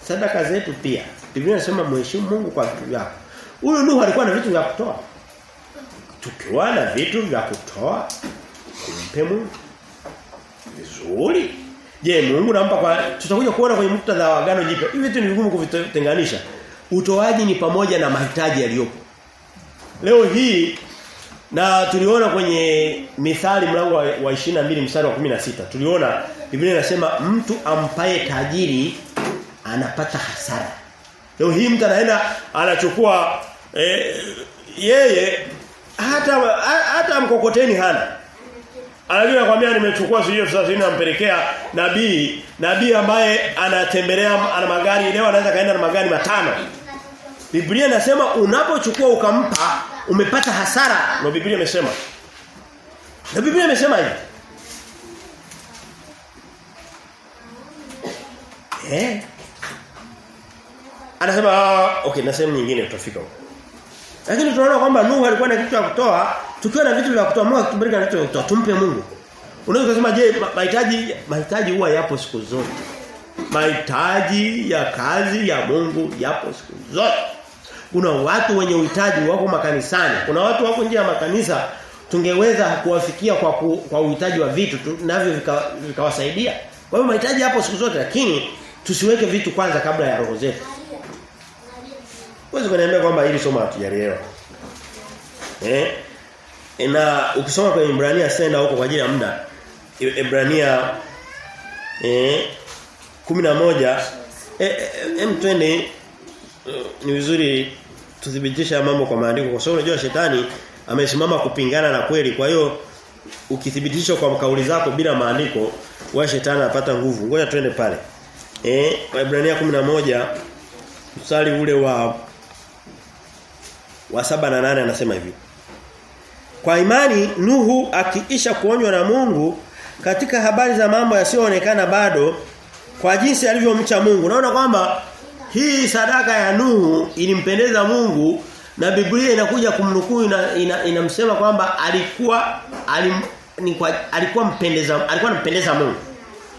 Sadaka zetu pia. Biblia inasema mheshimu Mungu kwa vitu vyako. Huyu Nuhu alikuwa na vitu vya kutoa. Tukiwa na vitu vya kutoa kumpe Mungu. Vizuri. Je, Mungu nampa kwa tutakuja kuona kwenye muktadha wa agano jipya. Hivi vitu ni vigumu kuvitenganisha. Utoaji ni pamoja na mahitaji yaliyopo. Leo hii na tuliona kwenye mithali mlango wa, wa 22 mstari wa 16 tuliona Biblia inasema mtu ampaye tajiri anapata hasara. Leo hii mtu anaenda anachukua eh, yeye hata hata mkokoteni hana. Anajua kwambia nimechukua sijui sasa nampelekea nabii, nabii ambaye anatembelea ana magari leo anaweza kaenda na magari matano. Biblia inasema unapochukua ukampa umepata hasara ndio Biblia imesema. Na Biblia imesema hivi. Eh? Anasema ah, okay na sehemu nyingine utafika huko. Lakini tunaona kwamba Nuhu alikuwa na kitu cha kutoa, tukiwa na vitu vya kutoa, Mungu akitubariki na vitu vya kutoa, tumpe Mungu. Unaweza kusema je, mahitaji mahitaji huwa yapo siku zote. Mahitaji ya kazi ya Mungu yapo siku zote. Kuna watu wenye uhitaji wako makanisani. Kuna watu wako nje ya makanisa tungeweza kuwafikia kwa ku, kwa uhitaji wa vitu navyo vikawasaidia. Vika kwa hiyo mahitaji hapo siku zote lakini tusiweke vitu kwanza kabla ya roho zetu. Wewe kuniambia kwamba hili somo hatujalielewa. Eh? Na ukisoma kwenye Ibrania senda huko kwa ajili ya muda Ibrania eh 11 eh em twende ni vizuri tuthibitisha mambo kwa maandiko kwa sababu unajua shetani amesimama kupingana na kweli kwa hiyo ukithibitisha kwa kauli zako bila maandiko wa shetani anapata nguvu ngoja twende pale eh Waebrania 11 mstari ule wa wa saba na nane anasema hivi Kwa imani Nuhu akiisha kuonywa na Mungu katika habari za mambo yasiyoonekana bado kwa jinsi alivyomcha Mungu. Naona kwamba hii sadaka ya Nuhu ilimpendeza Mungu na Biblia inakuja kumnukuu ina, ina, inamsema kwamba alikuwa alim, ni kwa, alikuwa mpendeza alikuwa anampendeza Mungu.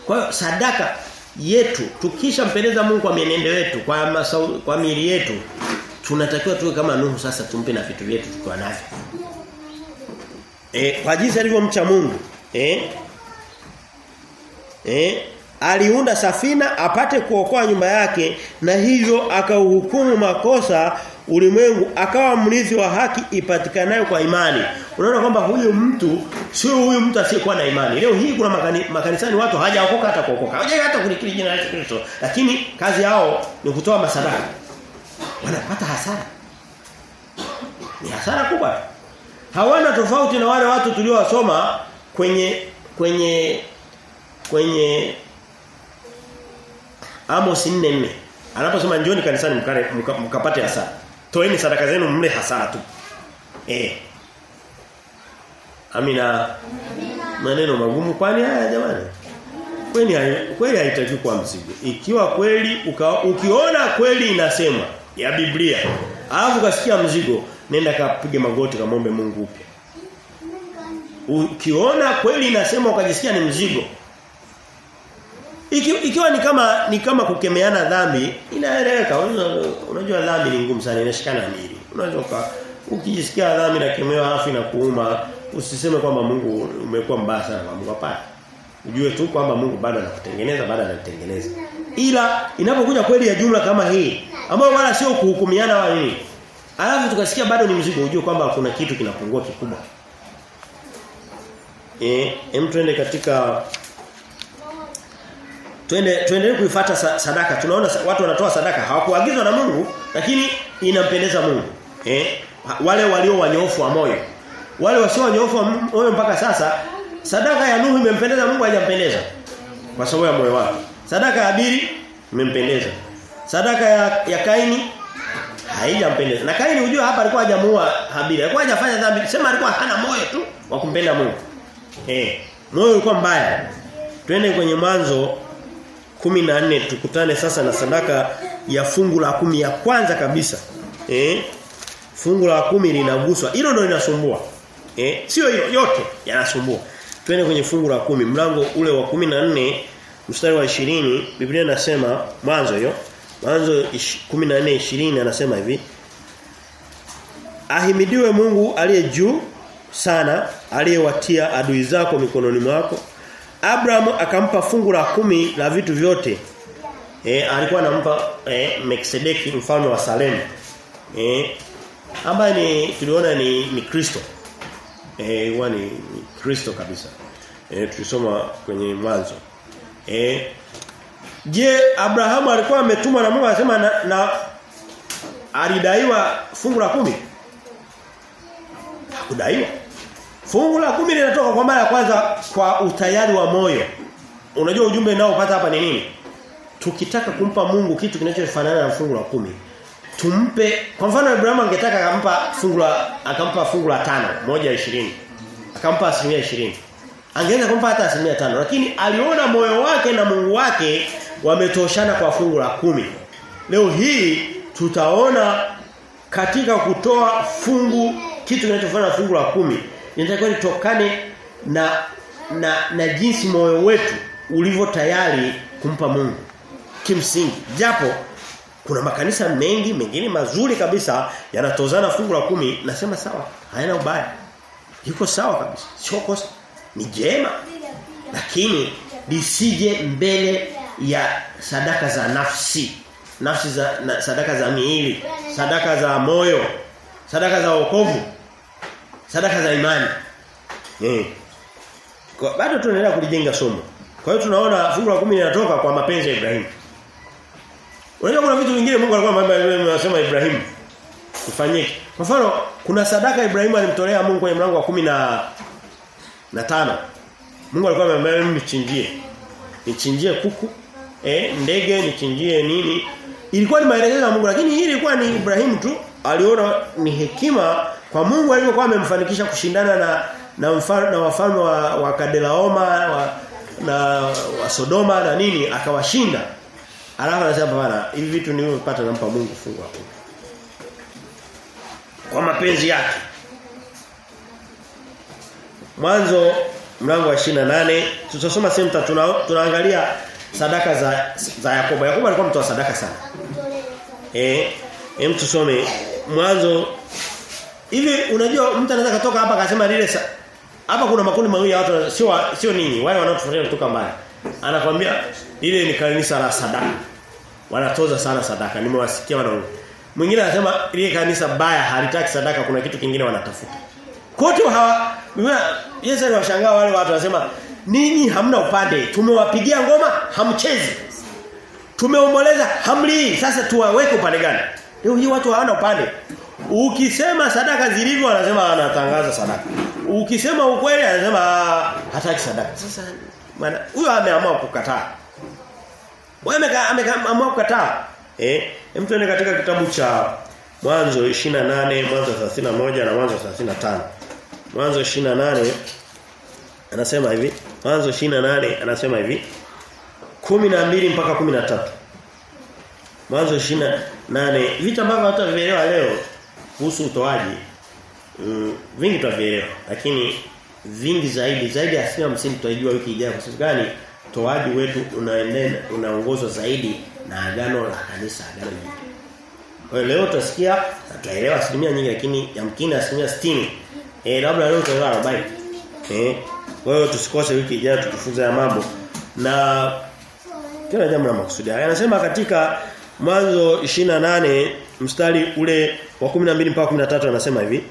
Kwa hiyo sadaka yetu tukisha mpendeza Mungu kwa mienendo yetu kwa masau, kwa miili yetu tunatakiwa tuwe kama Nuhu sasa tumpe na vitu vyetu tukiwa navyo. Eh, kwa jinsi alivyomcha Mungu, eh? Eh? Aliunda safina apate kuokoa nyumba yake na hivyo akauhukumu makosa ulimwengu akawa mrithi wa haki ipatikanayo kwa imani. Unaona kwamba huyu mtu sio huyu mtu asiyekuwa na imani. Leo hii kuna makani, makanisani watu hajaokoka hata kuokoka. Hawajaja hata kulikiri jina la Kristo. Lakini kazi yao ni kutoa masadaka. Wanapata hasara. Ni hasara kubwa. Hawana tofauti na wale watu tuliowasoma kwenye kwenye kwenye Amos 4:4. Anaposema njoni kanisani mkare mka, mkapate hasara. Toeni sadaka zenu mle hasara tu. Eh. Amina. Maneno magumu kwani haya jamani? Kweli kweli haitaki kuwa mzigo. Ikiwa kweli ukiona kweli inasema ya Biblia, alafu kasikia mzigo, nenda kapige magoti kamombe Mungu upya. Ukiona kweli inasema ukajisikia ni mzigo. Iki, ikiwa ni kama ni kama kukemeana dhambi inaeleweka. Unajua dhambi ni ngumu sana inashikana mili. Unaweza ukijisikia dhambi na kemewa afi na kuuma usiseme kwamba Mungu umekuwa mbaya sana kwa Mungu hapana. Ujue tu kwamba Mungu bado anakutengeneza bado anakutengeneza. Ila inapokuja kweli ya jumla kama hii ambayo wala sio kuhukumiana yeye Alafu tukasikia bado ni mzigo ujue kwamba kuna kitu kinapungua kikubwa. Eh, hem twende katika twende tuendelee kuifuata sadaka. Tunaona watu wanatoa sadaka hawakuagizwa na Mungu lakini inampendeza Mungu. Eh, wale walio wanyofu wa moyo. Wale wasio wanyofu wa moyo mpaka sasa sadaka ya Nuhu imempendeza Mungu hajampendeza kwa sababu ya moyo wake. Sadaka ya Abili imempendeza. Sadaka ya, ya Kaini haijampendeza. Na Kaini unajua hapa alikuwa hajamuua Habili. Alikuwa hajafanya dhambi. Sema alikuwa hana moyo tu wa kumpenda Mungu. Eh, moyo ulikuwa mbaya. Twende kwenye mwanzo 14 tukutane sasa na sadaka ya fungu la kumi ya kwanza kabisa. Eh? Fungu la kumi linaguswa. Hilo ndio linasumbua. Eh? Sio hilo yote yanasumbua. Twende kwenye fungu la kumi mlango ule wa 14 mstari wa 20 Biblia inasema mwanzo hiyo mwanzo 14 20 anasema hivi Ahimidiwe Mungu aliye juu sana aliyewatia adui zako mikononi mwako. Abraham akampa fungu la kumi la vitu vyote. E, alikuwa anampa e, Melkisedeki mfalme wa Salem. E, ambaye ni tuliona ni ni Kristo. Eh ni Kristo kabisa. Eh tulisoma kwenye mwanzo eh. Je Abrahamu alikuwa ametumwa na Mungu anasema na, na alidaiwa fungu la kumi? Hakudaiwa. Fungu la kumi linatoka kwa mara ya kwanza kwa utayari wa moyo. Unajua ujumbe nao upata hapa ni nini? Tukitaka kumpa Mungu kitu kinachofanana na fungu la kumi tumpe kwa mfano Abraham angetaka akampa fungu la akampa fungu la tano moja ishirini akampa asilimia ishirini angeweza kumpa hata asilimia tano. Lakini aliona moyo wake na Mungu wake wametoshana kwa fungu la kumi. Leo hii tutaona katika kutoa fungu kitu kinachofanana na fungu la kumi. Inatakiwa litokane na na na jinsi moyo wetu ulivyo tayari kumpa Mungu. Kimsingi japo kuna makanisa mengi mengine mazuri kabisa yanatozana fungu la kumi nasema sawa hayana ubaya. Yuko sawa kabisa sio kosa ni jema lakini lisije mbele ya sadaka za nafsi nafsi za na, sadaka za miili sadaka za moyo sadaka za wokovu sadaka za imani. Eh kwa bado tunaendelea kulijenga somo. Kwa hiyo tunaona fungu la kumi linatoka kwa mapenzi ya Ibrahimu. Unajua kuna vitu vingine Mungu alikuwa anasema Ibrahimu ifanyike. Kwa mfano kuna sadaka Ibrahimu alimtolea Mungu kwenye mlango wa kumi na na tano. Mungu alikuwa amemwambia nichinjie. Nichinjie kuku, eh ndege nichinjie nini? Ilikuwa ni maelekezo ya Mungu lakini hii ilikuwa ni Ibrahimu tu aliona ni hekima kwa Mungu alivyokuwa amemfanikisha kushindana na na mfalme na wafalme wa, wa Kadelaoma wa, na wa Sodoma na nini akawashinda Alafu anasema bwana hivi vitu nilivyopata nampa Mungu fungu hapo. Kwa mapenzi yake. Mwanzo mlango wa 28 tutasoma sehemu tatu tunaangalia sadaka za za Yakobo. Yakobo alikuwa mtu wa sadaka sana. Eh, hem tusome mwanzo hivi unajua mtu anaweza kutoka hapa akasema lile hapa kuna makundi mawili ya watu sio sio ninyi wale wanaotufuatilia kutoka mbali. Anakwambia ile ni kanisa la sadaka. Wanatoza sana sadaka. Nimewasikia wana. Mwingine anasema ile kanisa baya halitaki sadaka kuna kitu kingine wanatafuta. Kote hawa Yesu aliwashangaa wale watu wanasema ninyi hamna upande. Tumewapigia ngoma hamchezi. Tumeomboleza hamli. Sasa tuwaweke upande gani? Leo hii watu hawana upande. Ukisema sadaka zilivyo anasema anatangaza sadaka. Ukisema ukweli anasema hataki sadaka. Sasa maana huyo ameamua kukataa. Wewe ameamua kukataa. Eh, mtu katika kitabu cha Mwanzo 28, Mwanzo 31 na Mwanzo 35. Mwanzo 28 anasema hivi, Mwanzo 28 anasema hivi. 12 mpaka 13. Mwanzo 28 vitu ambavyo hata vielewa leo kuhusu utoaji mm, vingi tutavielewa lakini vingi zaidi zaidi ya asilimia msingi tutajua wiki ijayo. Kwa sababu gani? Toaji wetu unaendana unaongozwa zaidi na agano la kanisa agano jipya. Kwa leo tutasikia tutaelewa asilimia nyingi lakini yamkini asilimia 60 eh labda leo tutaelewa 40 eh kwa hiyo tusikose wiki ijayo tukifunza ya mambo. Na kila jambo la makusudi anasema katika mwanzo 28 mstari ule wa 12 mpaka 13 anasema hivi.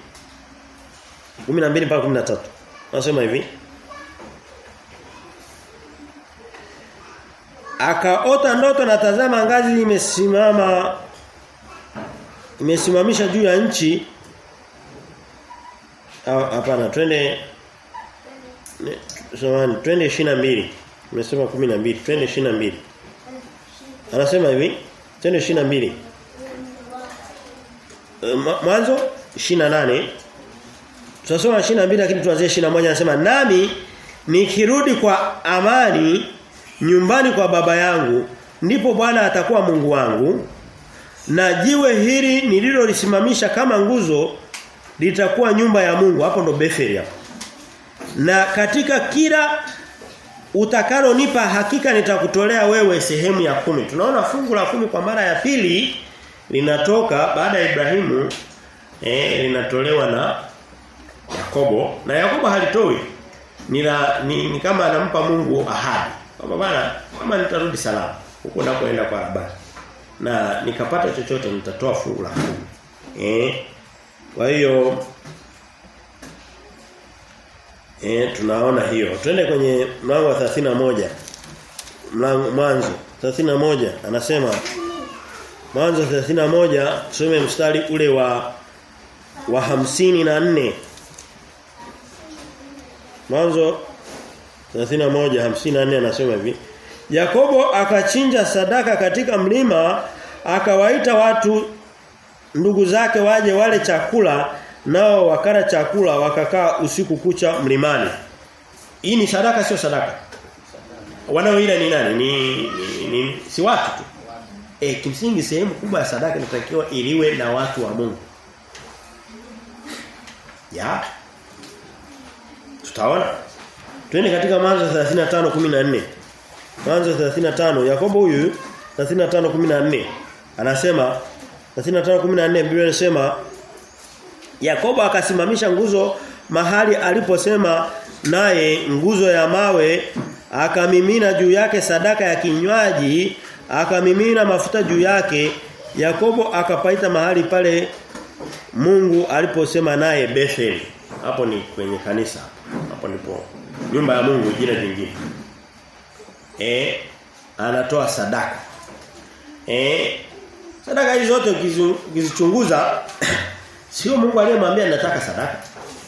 12 mpaka 13 anasema hivi. Akaota ndoto na tazama ngazi imesimama imesimamisha juu ya nchi hapana twende. Samahani twende 22 nimesema 12 twende 22 anasema hivi twende 22 mwanzo 28 tutasoma 22 lakini tuanzie 21 anasema nami nikirudi kwa amani nyumbani kwa baba yangu ndipo Bwana atakuwa Mungu wangu na jiwe hili nililolisimamisha kama nguzo litakuwa nyumba ya Mungu. Hapo ndo Betheli hapo. Na katika kila utakalonipa hakika nitakutolea wewe sehemu ya kumi. Tunaona fungu la kumi kwa mara ya pili linatoka baada ya Ibrahimu eh, linatolewa na Yakobo. Na Yakobo halitoi. Ni, la, ni, ni kama anampa Mungu ahadi. Kwamba bwana kama nitarudi salama. Huko nakoenda kwa Labani na nikapata chochote nitatoa fungu la kumi. Eh. Kwa hiyo eh tunaona hiyo. Twende kwenye mlango wa 31. Mlango mwanzo 31 anasema Mwanzo 31 tusome mstari ule wa wa hamsini na nne Mwanzo 31 54 anasema hivi Yakobo akachinja sadaka katika mlima akawaita watu ndugu zake waje wale chakula nao wakala chakula wakakaa usiku kucha mlimani. Hii ni sadaka sio sadaka. Wanaoila ni nani? Ni, ni, ni si watu tu. E, kimsingi sehemu kubwa ya sadaka inatakiwa iliwe na watu wa Mungu. Ya. Tutaona. Twende katika Mwanzo 35:14. Mwanzo 35 Yakobo huyu 35:14 anasema 35:14 Biblia inasema Yakobo akasimamisha nguzo mahali aliposema naye nguzo ya mawe akamimina juu yake sadaka ya kinywaji akamimina mafuta juu yake. Yakobo akapaita mahali pale Mungu aliposema naye Bethel hapo ni kwenye kanisa. Hapo ndipo nyumba ya Mungu jina jingine. Eh anatoa sadaka. Eh sadaka hizo zote ukizichunguza sio Mungu aliyemwambia nataka sadaka.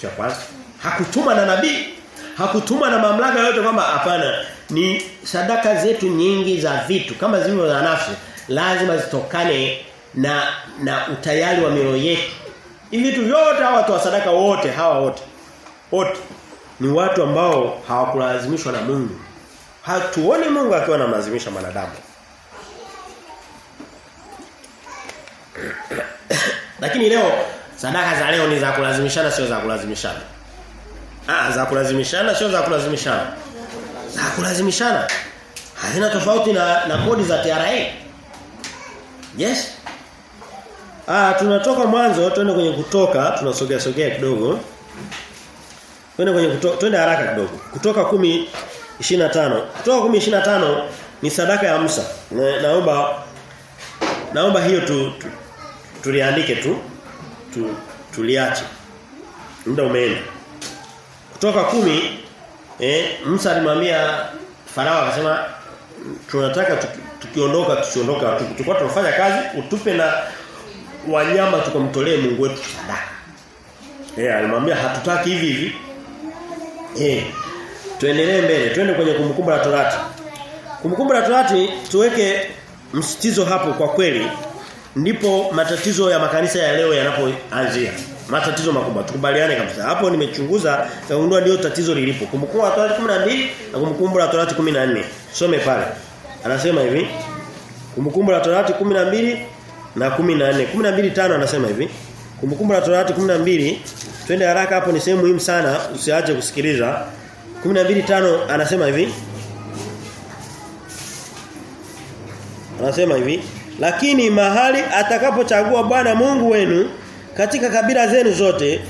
Cha kwanza. Hakutuma na nabii. Hakutuma na mamlaka yote kwamba hapana. Ni sadaka zetu nyingi za vitu. Kama zilivyo za nafsi lazima zitokane na na utayari wa mioyo yetu. Hivi vitu vyote hawa watu wa sadaka wote hawa wote. Wote. Ni watu ambao hawakulazimishwa na Mungu. Hatuoni Mungu akiwa anamlazimisha mwanadamu lakini leo sadaka za leo ni za kulazimishana sio za kulazimishana. Ah za kulazimishana sio za kulazimishana. Za kulazimishana? Hazina tofauti na na kodi za TRA yes? Ah tunatoka mwanzo twende kwenye kutoka tunasogea sogea kidogo. Twende kwenye kutoka twende haraka kidogo. Kutoka 10 25 kutoka 10 25 ni sadaka ya Musa. Na, naomba naomba hiyo tu, tu tuliandike tu, tu tuliache. Muda umeenda. Kutoka kumi eh Musa alimwambia Farao akasema tunataka tuki, tukiondoka tusiondoka tulikuwa tunafanya kazi utupe na wanyama tukamtolee Mungu wetu sadaka. Eh alimwambia hatutaki hivi hivi. Eh tuendelee mbele twende kwenye kumbukumbu la Torati. Kumbukumbu la Torati tuweke msitizo hapo kwa kweli ndipo matatizo ya makanisa ya leo yanapoanzia. Matatizo makubwa tukubaliane kabisa. Hapo nimechunguza naundua ndio tatizo lilipo. Kumbukumbu la Torati 12 na kumbukumbu la Torati 14 some pale. Anasema hivi. Kumbukumbu la Torati 12 na 14 12:5 anasema hivi. Kumbukumbu la Torati 12 Twende haraka hapo ni sehemu muhimu sana usiache kusikiliza. 12:5 anasema hivi. Anasema hivi, lakini mahali atakapochagua Bwana Mungu wenu katika kabila zenu zote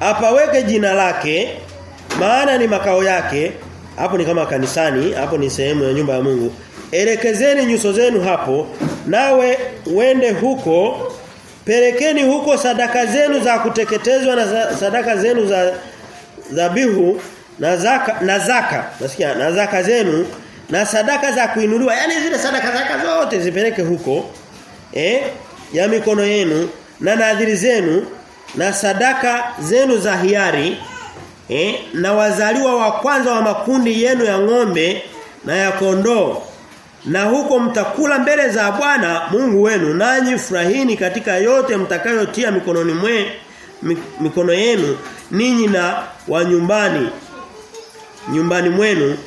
apaweke jina lake maana ni makao yake. Hapo ni kama kanisani hapo ni sehemu ya nyumba ya Mungu. Elekezeni nyuso zenu hapo nawe wende huko. Pelekeni huko sadaka zenu za kuteketezwa na sadaka zenu za dhabihu na zaka na zaka. Nasikia na zaka zenu na sadaka za kuinuliwa. Yani zile sadaka zaka zote zipeleke huko eh? Ya mikono yenu na nadhiri zenu na sadaka zenu za hiari eh? Na wazaliwa wa kwanza wa makundi yenu ya ng'ombe na ya kondoo. Na huko mtakula mbele za Bwana Mungu wenu nanyi furahini katika yote mtakayotia mikononi mwe mikono yenu ninyi na wa nyumbani nyumbani mwenu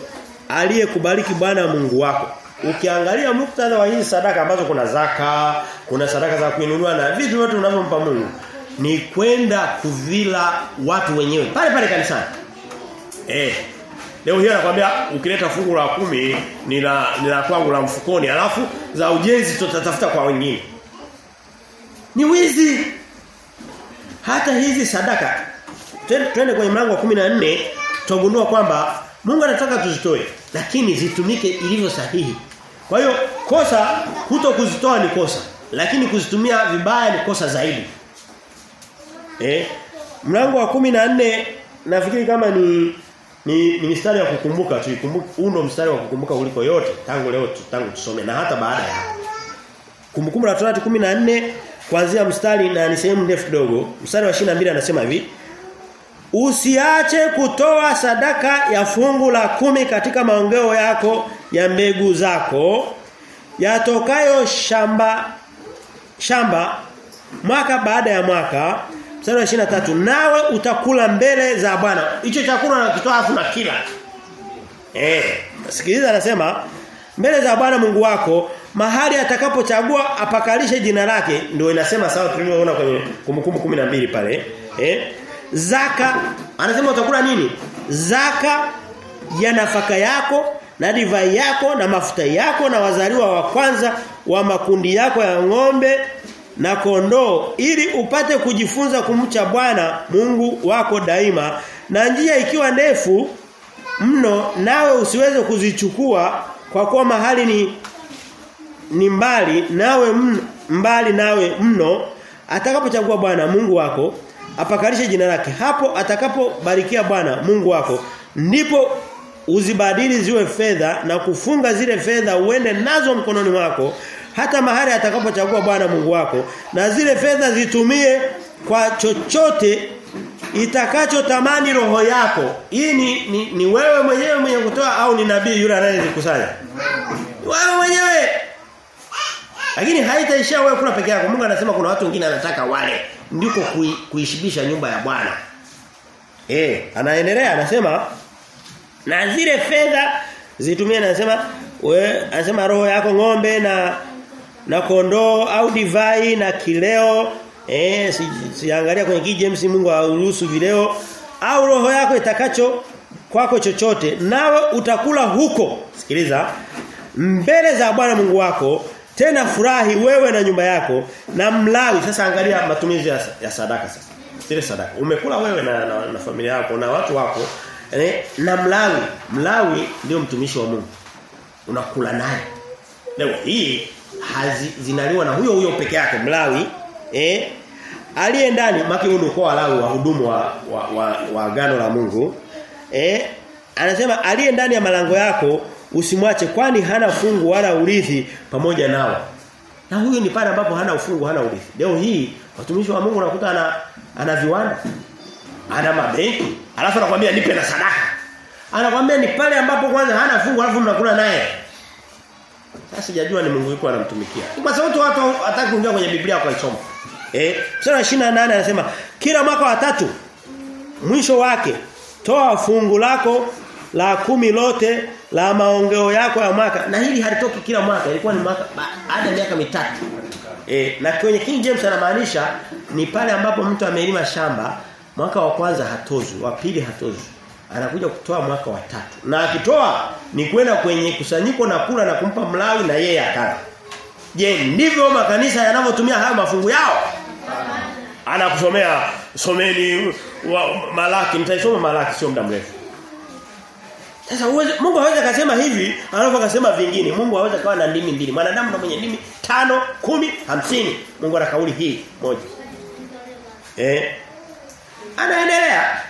aliyekubariki Bwana Mungu wako. Ukiangalia muktadha wa hizi sadaka ambazo kuna zaka, kuna sadaka za kuinunua na vitu vyote unavyompa Mungu ni kwenda kuvila watu wenyewe pale pale kanisani. Eh. Leo hii anakuambia ukileta fungu la kumi ni la ni la kwangu la mfukoni alafu za ujenzi tutatafuta kwa wengine. Ni wizi. Hata hizi sadaka twende kwenye mlango wa 14 tugundua kwamba Mungu anataka tuzitoe lakini zitumike ilivyo sahihi. Kwa hiyo kosa kuto kuzitoa ni kosa lakini kuzitumia vibaya ni kosa zaidi. Eh? Mlango wa 14 nafikiri kama ni ni, ni mstari wa kukumbuka tuikumbuke uno mstari wa kukumbuka kuliko yote tangu leo tangu tusome na hata baada ya Kumbukumbu la Torati 14 kuanzia mstari na ni sehemu ndefu kidogo mstari wa 22 anasema hivi Usiache kutoa sadaka ya fungu la kumi katika maongeo yako ya mbegu zako. Yatokayo shamba shamba mwaka baada ya mwaka mstari wa 23 nawe utakula mbele za Bwana. Hicho chakula nakitoa afu na kila eh sikiliza anasema mbele za Bwana Mungu wako mahali atakapochagua apakalishe jina lake. Ndio inasema sawa tulivyoona kwenye kumbukumbu 12 pale. Eh zaka anasema utakula nini? Zaka ya nafaka yako na divai yako na mafuta yako na wazaliwa wa kwanza wa makundi yako ya ng'ombe na kondoo ili upate kujifunza kumcha Bwana Mungu wako daima. Na njia ikiwa ndefu mno nawe usiweze kuzichukua kwa kuwa mahali ni ni mbali nawe mbali nawe mno. Atakapochagua Bwana Mungu wako apakalishe jina lake. Hapo atakapobarikia Bwana Mungu wako ndipo uzibadili ziwe fedha na kufunga zile fedha uende nazo mkononi mwako hata mahali atakapochagua Bwana Mungu wako na zile fedha zitumie kwa chochote itakachotamani roho yako. Hii ni, ni, ni wewe mwenyewe mwenye kutoa au ni nabii yule anayezikusanya wewe mwenyewe. Lakini haitaishia wewe kula peke yako. Mungu anasema kuna watu wengine anataka wale ndiko kui, kuishibisha nyumba ya Bwana. Eh anaendelea anasema na zile fedha zitumie anasema we anasema roho yako ng'ombe na na kondoo au divai na kileo eh siangalia si kwenye King James Mungu aruhusu vileo au roho yako itakacho kwako chochote nawe utakula huko. Sikiliza mbele za Bwana Mungu wako tena furahi wewe na nyumba yako na mlawi. Sasa angalia matumizi ya, ya sadaka sasa. Zile sadaka. Umekula wewe na, na, na familia yako na watu wako eh, na mlawi. Mlawi ndio mtumishi wa Mungu. Unakula naye. Leo hii hazi, zinaliwa na huyo huyo peke yake mlawi eh. Aliye ndani maki kwa walawi wahudumu wa wa, wa, wa agano la Mungu eh. Anasema aliye ndani ya malango yako usimwache kwani hana fungu wala urithi pamoja nao na huyu ni pale ambapo hana ufungu hana urithi. Leo hii watumishi wa Mungu nakuta ana ana viwanda ana mabenki. Alafu anakuambia nipe na sadaka. Anakuambia ni pale ambapo kwanza hana fungu alafu mnakula naye. Sasa sijajua ni Mungu yuko anamtumikia. Kwa sababu watu hataki kuingia kwenye Biblia kwa isoma eh sura 28 anasema kila mwaka wa tatu mwisho wake toa fungu lako la kumi lote la maongeo yako ya mwaka na hili halitoki kila mwaka ilikuwa ni mwaka baada ya miaka mitatu e, na kwenye King James anamaanisha ni pale ambapo mtu amelima shamba mwaka wa kwanza hatozwi, wa pili hatozwi. Anakuja kutoa mwaka wa tatu. Na akitoa ni kwenda kwenye kusanyiko na kula na kumpa mlawi na yeye akala. Je, ndivyo makanisa yanavyotumia haya mafungu yao? Anakusomea someni wa, Malaki, nitaisoma Malaki sio muda mrefu. Sasa uweze, Mungu hawezi akasema hivi, alafu akasema vingine. Mungu hawezi akawa na ndimi mbili. Mwanadamu na mwenye ndimi tano, kumi, hamsini. Mungu ana kauli hii moja. Eh? Anaendelea.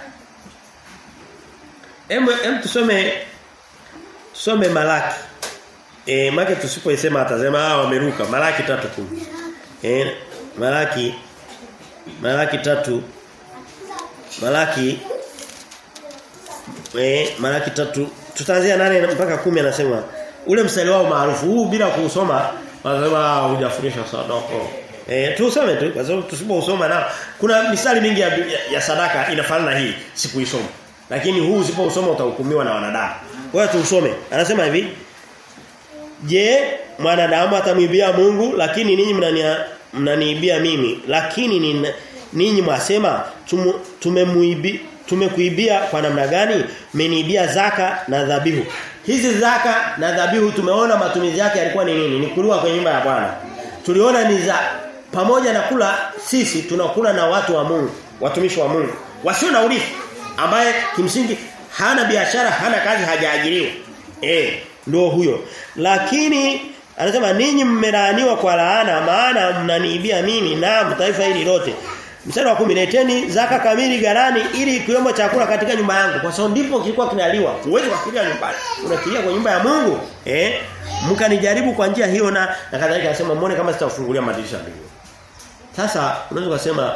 Hem hem tusome some Malaki. Eh, maana tusipoisema atasema ah wameruka. Malaki 3:10. Eh, Malaki Malaki tatu Malaki eh Malaki tatu tutaanzia nane mpaka kumi anasema ule mstari wao maarufu huu bila kusoma wanasema hujafundisha sadaka. Eh tusome tu kwa sababu tusipousoma na kuna misali mingi ya, ya, ya sadaka inafanana hii sikuisoma. Lakini huu usipousoma utahukumiwa na wanadamu. Kwa hiyo tuusome. Anasema hivi Je, mwanadamu atamwibia Mungu lakini ninyi mnaniibia mimi lakini ninyi mwasema tumemuibi tumekuibia kwa namna gani? Meniibia zaka na dhabihu. Hizi zaka na dhabihu tumeona matumizi yake yalikuwa ni nini? Ni kuliwa kwenye nyumba ya Bwana. Tuliona ni za pamoja na kula sisi tunakula na watu wa Mungu watumishi wa Mungu. Wasio na urithi ambaye kimsingi hana biashara hana kazi hajaajiriwa. Eh ndio huyo. Lakini anasema ninyi mmelaaniwa kwa laana maana mnaniibia mimi na taifa hili lote Mstari wa 10 leteni zaka kamili garani ili ikiwemo chakula katika nyumba yangu kwa sababu ndipo kilikuwa kinaliwa. Huwezi kufikiria nyumbani. Unafikiria kwa nyumba ya Mungu. Eh? Mkanijaribu kwa njia hiyo na na kadhalika anasema muone kama sitafungulia madirisha mbinguni. Sasa unaweza kusema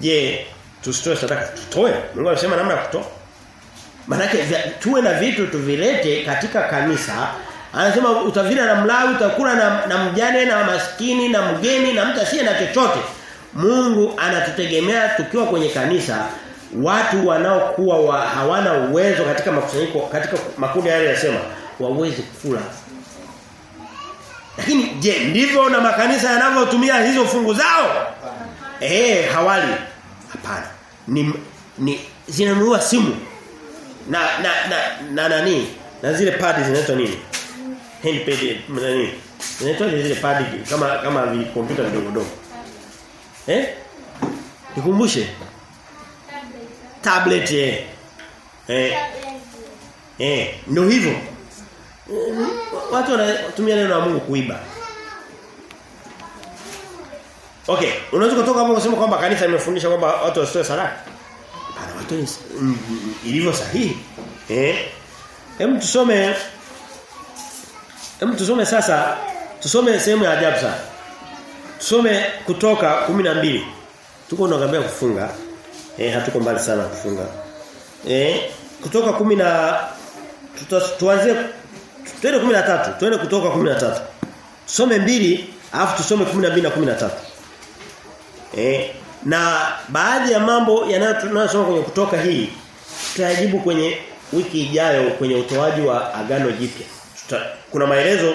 je, tusitoe sadaka tutoe? Mungu anasema namna ya kutoa. Manake tuwe na vitu tuvilete katika kanisa Anasema utavila na mlawi utakula na, na mjane na maskini na mgeni na mtu asiye na chochote. Mungu anatutegemea tukiwa kwenye kanisa watu wanaokuwa wa, hawana uwezo katika makusanyiko katika makundi yale yasema waweze kula. Lakini je, ndivyo na makanisa yanavyotumia hizo fungu zao? Eh, hawali. Hapana. Ni ni zinanunua simu. Na na na na nani? Na zile padi zinaitwa nini? handpad nani? Zinaitwa zile padi kama kama kompyuta ndogo dogo. Eh? Nikumbushe. Tablet Tablet eh. Eh. Eh, ndio hivyo. Watu wanatumia neno la Mungu kuiba. Okay, unaweza kutoka hapo kusema kwamba kanisa limefundisha kwamba watu wasitoe sadaka. Bana watu ilivyo sahihi. Eh? Hem tusome Hem tusome sasa tusome sehemu ya ajabu sana. Tusome kutoka 12. Tuko tunakaribia kufunga. Eh hatuko mbali sana kufunga. Eh kutoka 10 na tuanze twende 13. Twende kutoka 13. Tusome mbili alafu tusome 12 na 13. Eh na baadhi ya mambo yanayosoma kwenye kutoka hii tutajibu kwenye wiki ijayo kwenye utoaji wa agano jipya. Kuna maelezo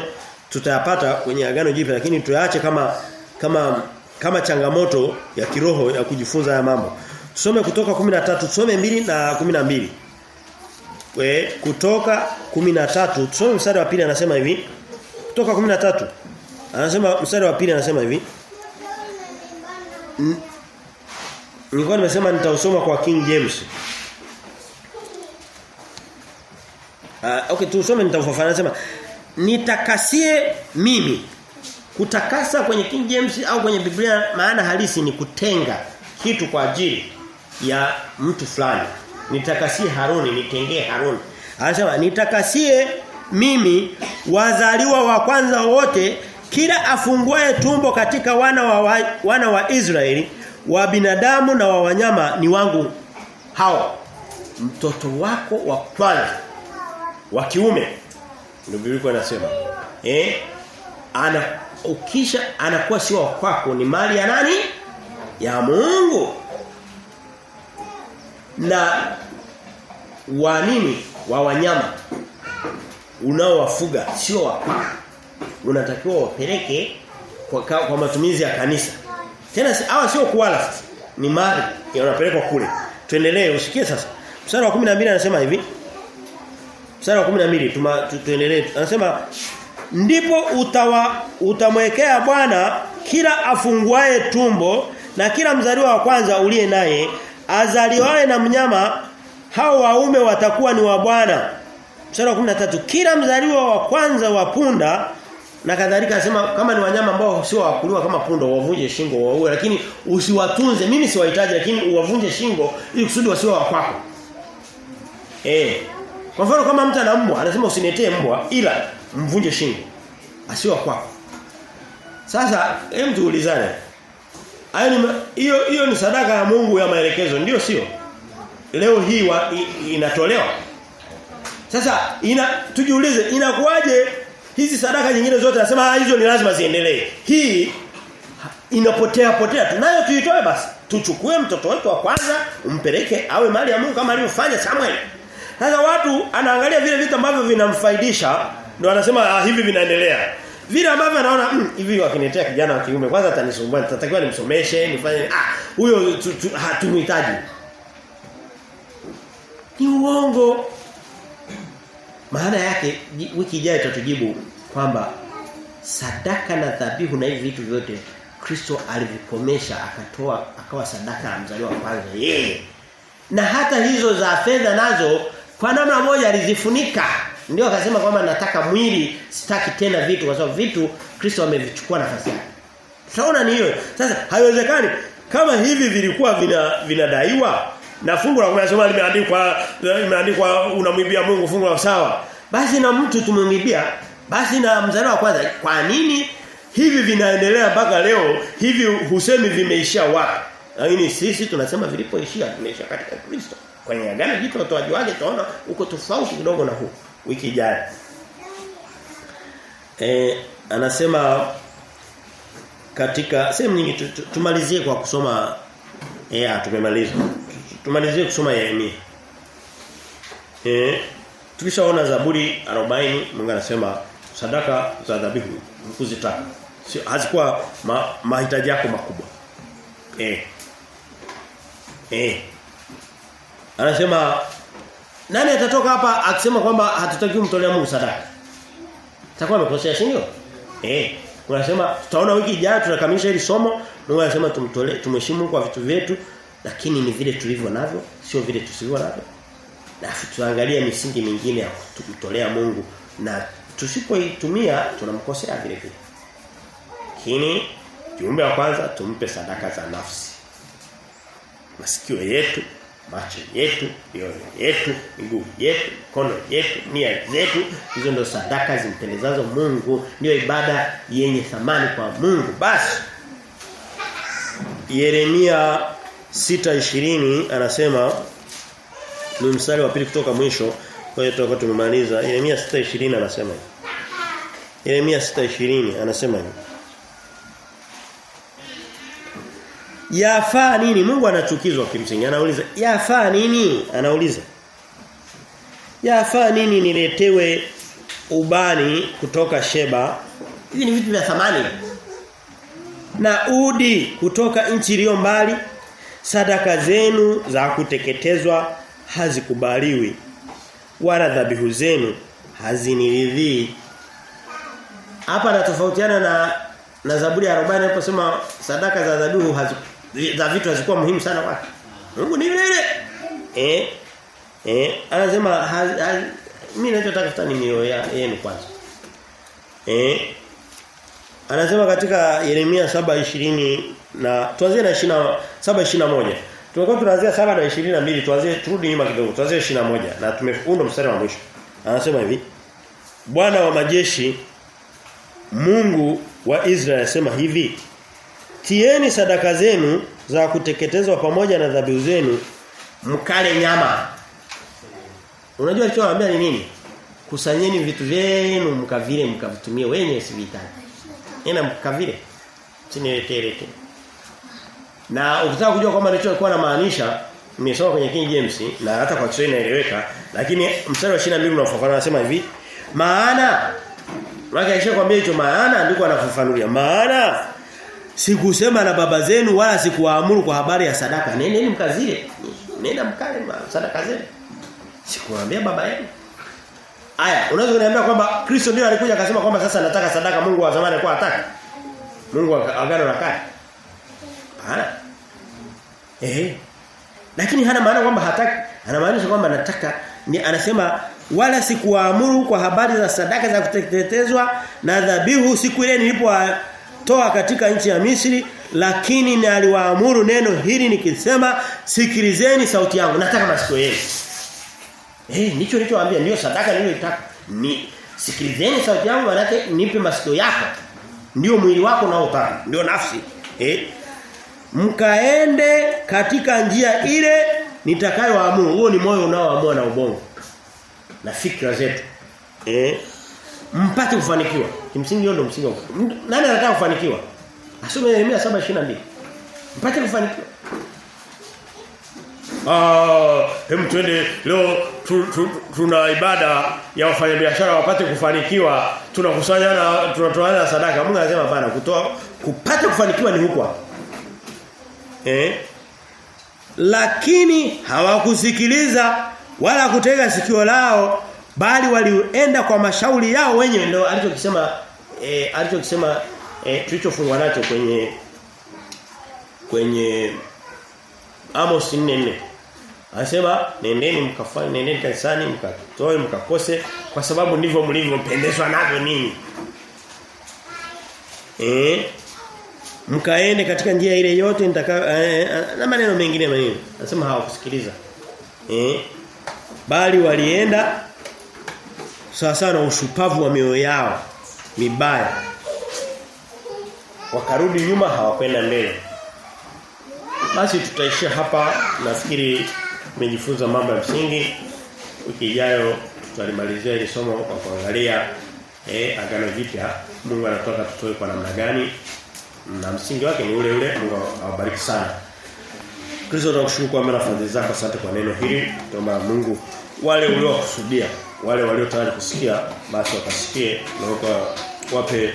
tutayapata kwenye agano jipya lakini tuyaache kama kama kama changamoto ya kiroho ya kujifunza haya mambo. Tusome kutoka 13, tusome mbili na 12. We, kutoka 13, tusome mstari wa pili anasema hivi. Kutoka 13. Anasema mstari wa pili anasema hivi. Nilikuwa nimesema nitausoma kwa King James. Ah, Uh, okay tusome nitaufafanua anasema nitakasie mimi kutakasa kwenye King James au kwenye Biblia maana halisi ni kutenga kitu kwa ajili ya mtu fulani. Nitakasie Haruni nitengee Haruni. Anasema nitakasie mimi wazaliwa wa kwanza wote kila afunguaye tumbo katika wana wa, wana wa Israeli wa binadamu na wa wanyama ni wangu hao. Mtoto wako wa kwanza wa kiume ndio Biblia inasema eh ana ukisha anakuwa si wa kwako ni mali ya nani ya Mungu na wa nini wa wanyama unaowafuga sio wa kwako unatakiwa wapeleke kwa, kwa, matumizi ya kanisa tena hawa sio kuwala ni mali yanapelekwa kule tuendelee usikie sasa. Mstari wa 12 anasema hivi. Mstari wa 12 tuma tuendelee. Anasema ndipo utawa utamwekea Bwana kila afunguaye tumbo na kila mzaliwa wa kwanza uliye naye azaliwaye na mnyama hao waume watakuwa ni wa Bwana. Mstari wa 13 kila mzaliwa wa kwanza wa punda na kadhalika anasema kama ni wanyama ambao sio wakuliwa kama punda wavunje shingo waue lakini usiwatunze mimi siwahitaji lakini uwavunje shingo ili kusudi wasiwe wa kwako. Eh. Kwa mfano kama mtu ana mbwa anasema usinetee mbwa ila mvunje shingo. Asiwa kwako. Sasa hem tuulizane. Hayo ni hiyo hiyo ni sadaka ya Mungu ya maelekezo ndio sio? Leo hii wa, i, inatolewa. Sasa ina tujiulize inakuwaje hizi sadaka nyingine zote nasema hizo ni lazima ziendelee. Hii inapotea potea tunayo tuitoe basi. Tuchukue mtoto wetu wa kwanza umpeleke awe mali ya Mungu kama alivyofanya Samuel. Sasa watu anaangalia vile vitu ambavyo vinamfaidisha ndio anasema ah, hivi vinaendelea. Vile ambavyo anaona mm, hivi wakinitea kijana wa kiume kwanza atanisumbua nitatakiwa nimsomeshe nifanye ah huyo tu- tu- hatumhitaji. Ni uongo. Maana yake wiki ijayo tutatujibu kwamba sadaka na dhabihu na hivi vitu vyote Kristo alivikomesha akatoa akawa sadaka ya mzaliwa wa kwanza yeye. Na hata hizo za fedha nazo kwa namna moja alizifunika. Ndio akasema kwamba nataka mwili sitaki tena vitu kwa sababu vitu Kristo amevichukua nafasi yake. Tunaona ni hiyo. Sasa haiwezekani kama hivi vilikuwa vina vinadaiwa na fungu la unasema limeandikwa limeandikwa unamwibia Mungu fungu la sawa. Basi na mtu tumemwibia basi na mzaliwa wa kwanza kwa nini hivi vinaendelea mpaka leo hivi husemi vimeisha wapi? Lakini sisi tunasema vilipoishia vimeisha katika Kristo. Kwenye agano jipya utoaji wake tunaona uko tofauti kidogo na huu wiki ijayo. Eh anasema katika sehemu nyingi tu- tu- tumalizie kwa kusoma eh tumemaliza. Tumalizie kusoma Yeremia. Eh tukishaona Zaburi 40 Mungu anasema sadaka za dhabihu kuzitaka. Hazikuwa ma, mahitaji yako makubwa. Eh. Eh. Anasema nani atatoka hapa akisema kwamba hatutaki kumtolea Mungu sadaka? Takuwa amekosea si ndio? Eh. Unasema tutaona wiki ijayo tunakamilisha hili somo. Mungu anasema tumtolee tumheshimu kwa vitu vyetu lakini ni vile tulivyo navyo, sio vile tusivyo navyo. Na tuangalie misingi mingine ya kumtolea Mungu na tusipoitumia tunamkosea vile vile. Lakini jumbe wa kwanza tumpe sadaka za nafsi. Masikio yetu, macho yetu, mioyo yetu, miguu yetu, mikono yetu, nia zetu, hizo ndio sadaka zimpendezazo Mungu, ndio ibada yenye thamani kwa Mungu. Basi Yeremia 6:20 anasema ni mstari wa pili kutoka mwisho kwa hiyo tutakuwa tumemaliza. Yeremia 6:20 anasema Yeremia 6:20 anasema hivi Yafaa nini? Mungu anachukizwa kimsingi. Anauliza, "Yafaa nini?" Anauliza. Yafaa nini niletewe ubani kutoka Sheba? Hivi ni vitu vya thamani. Na udi kutoka nchi iliyo mbali. Sadaka zenu za kuteketezwa hazikubaliwi. Wala dhabihu zenu haziniridhii. Hapa anatofautiana na na Zaburi ya 40 aliposema sadaka za dhabihu za vitu hazikuwa muhimu sana kwake. Mungu ni yule yule. Eh? Eh, anasema mimi ninachotaka ni mioyo yenu kwanza. Eh? Anasema katika Yeremia 7:20 na tuanzie na 20 7:21. Tumekuwa tunaanzia 7 na 22 tuanzie turudi nyuma kidogo. Tuanzie 21 na tumeunda mstari wa mwisho. Anasema hivi. Bwana wa majeshi Mungu wa Israeli asema hivi Tieni sadaka zenu za kuteketezwa pamoja na dhabihu zenu mkale nyama. Unajua alichowaambia ni nini? Kusanyeni vitu vyenu mkavile mkavitumie wenyewe sivitani. Nenda mkavile. Siniletee lete. Na ukitaka kujua kwamba alichokuwa alikuwa anamaanisha nimesoma kwenye King James na hata kwa Kiswahili inaeleweka lakini mstari wa 22 unafafanua anasema hivi maana Mwaka aisha kwambia hicho maana ndiko anafafanulia. Maana sikusema na baba zenu wala sikuwaamuru kwa habari ya sadaka. Nendeni mkazile. Nenda mkale sadaka zenu. Sikuambia baba yenu. Aya, unaweza kuniambia kwamba Kristo ndiye alikuja akasema kwamba sasa nataka sadaka Mungu wa zamani alikuwa hataka. Mungu agano la kale. Hapana. Eh. Lakini hana maana kwamba hataki, anamaanisha kwamba nataka ni anasema wala sikuwaamuru kwa habari za sadaka za kuteketezwa na dhabihu siku ile nilipotoa katika nchi ya Misri lakini ni aliwaamuru neno hili nikisema sikilizeni sauti yangu nataka masikio yenu. Eh nicho nilichowaambia ndio sadaka niliyotaka ni sikilizeni sauti yangu manake nipe masikio yako. Ndio mwili wako unaotaka ndio nafsi. Eh mkaende katika njia ile nitakayoamuru huo ni moyo unaoamua na ubongo na fikra zetu. Eh mpate kufanikiwa kimsingi hiyo ndio msingi wa nani anataka kufanikiwa asome Yeremia 7:22 mpate kufanikiwa Ah, hem twende leo tu, tu, tuna ibada ya wafanyabiashara wapate kufanikiwa, tunakusanya na tunatoana sadaka. Mungu anasema bana kutoa kupata kufanikiwa ni huko. Eh? Lakini hawakusikiliza wala kutega sikio lao bali walienda kwa mashauri yao wenyewe ndio alichokisema eh, alichokisema eh, tulichofungwa nacho kwenye kwenye Amos 4:4 Anasema nendeni mkafanye nendeni kanisani mkatoe mkakose kwa sababu ndivyo mlivyompendezwa navyo ninyi. Eh? Mkaende katika njia ile yote nitaka eh, na maneno mengine maneno. Anasema hawakusikiliza. Eh? Bali walienda sawa sawa na ushupavu wa mioyo yao mibaya. Wakarudi nyuma hawakwenda mbele. Basi tutaishia hapa nafikiri tumejifunza mambo ya msingi. Wiki ijayo tutalimalizia hili somo kwa kuangalia eh agano jipya Mungu anataka tutoe kwa namna gani na msingi wake ni ule ule Mungu awabariki sana. Kristo tunakushukuru kwa mara fadhili zako asante kwa neno hili. Tuomba Mungu wale uliokusudia, wale walio tayari kusikia basi wakasikie na wape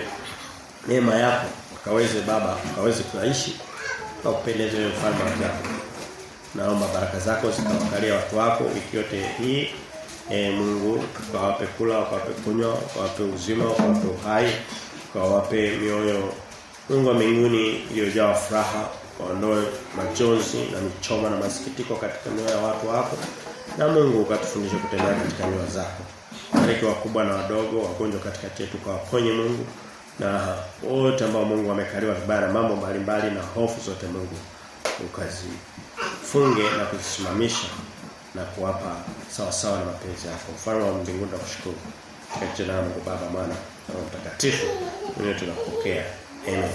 neema yako wakaweze baba wakaweze kuishi na kupendeza wewe mfalme wa ajabu. Naomba baraka zako zikawakalia watu wako wiki yote hii. E, Mungu kawape kula, wakawape kunywa, wakawape uzima, wakawape uhai, kawape mioyo Mungu wa mbinguni iliyojaa furaha, waondoe majonzi na michoma na masikitiko katika mioyo ya watu wako. Na Mungu ukatufundishe kutembea katika nyoyo zako. Bariki wakubwa na wadogo, wagonjwa katika yetu kwa waponye Mungu na wote ambao Mungu amekaliwa vibaya na mambo mbalimbali na hofu zote Mungu ukazi funge na kuzisimamisha na kuwapa sawa sawa na mapenzi yako. Mfalme wa mbinguni tunakushukuru. Katika jina la Mungu Baba, Mwana na Mtakatifu, wewe tunakupokea. Amen.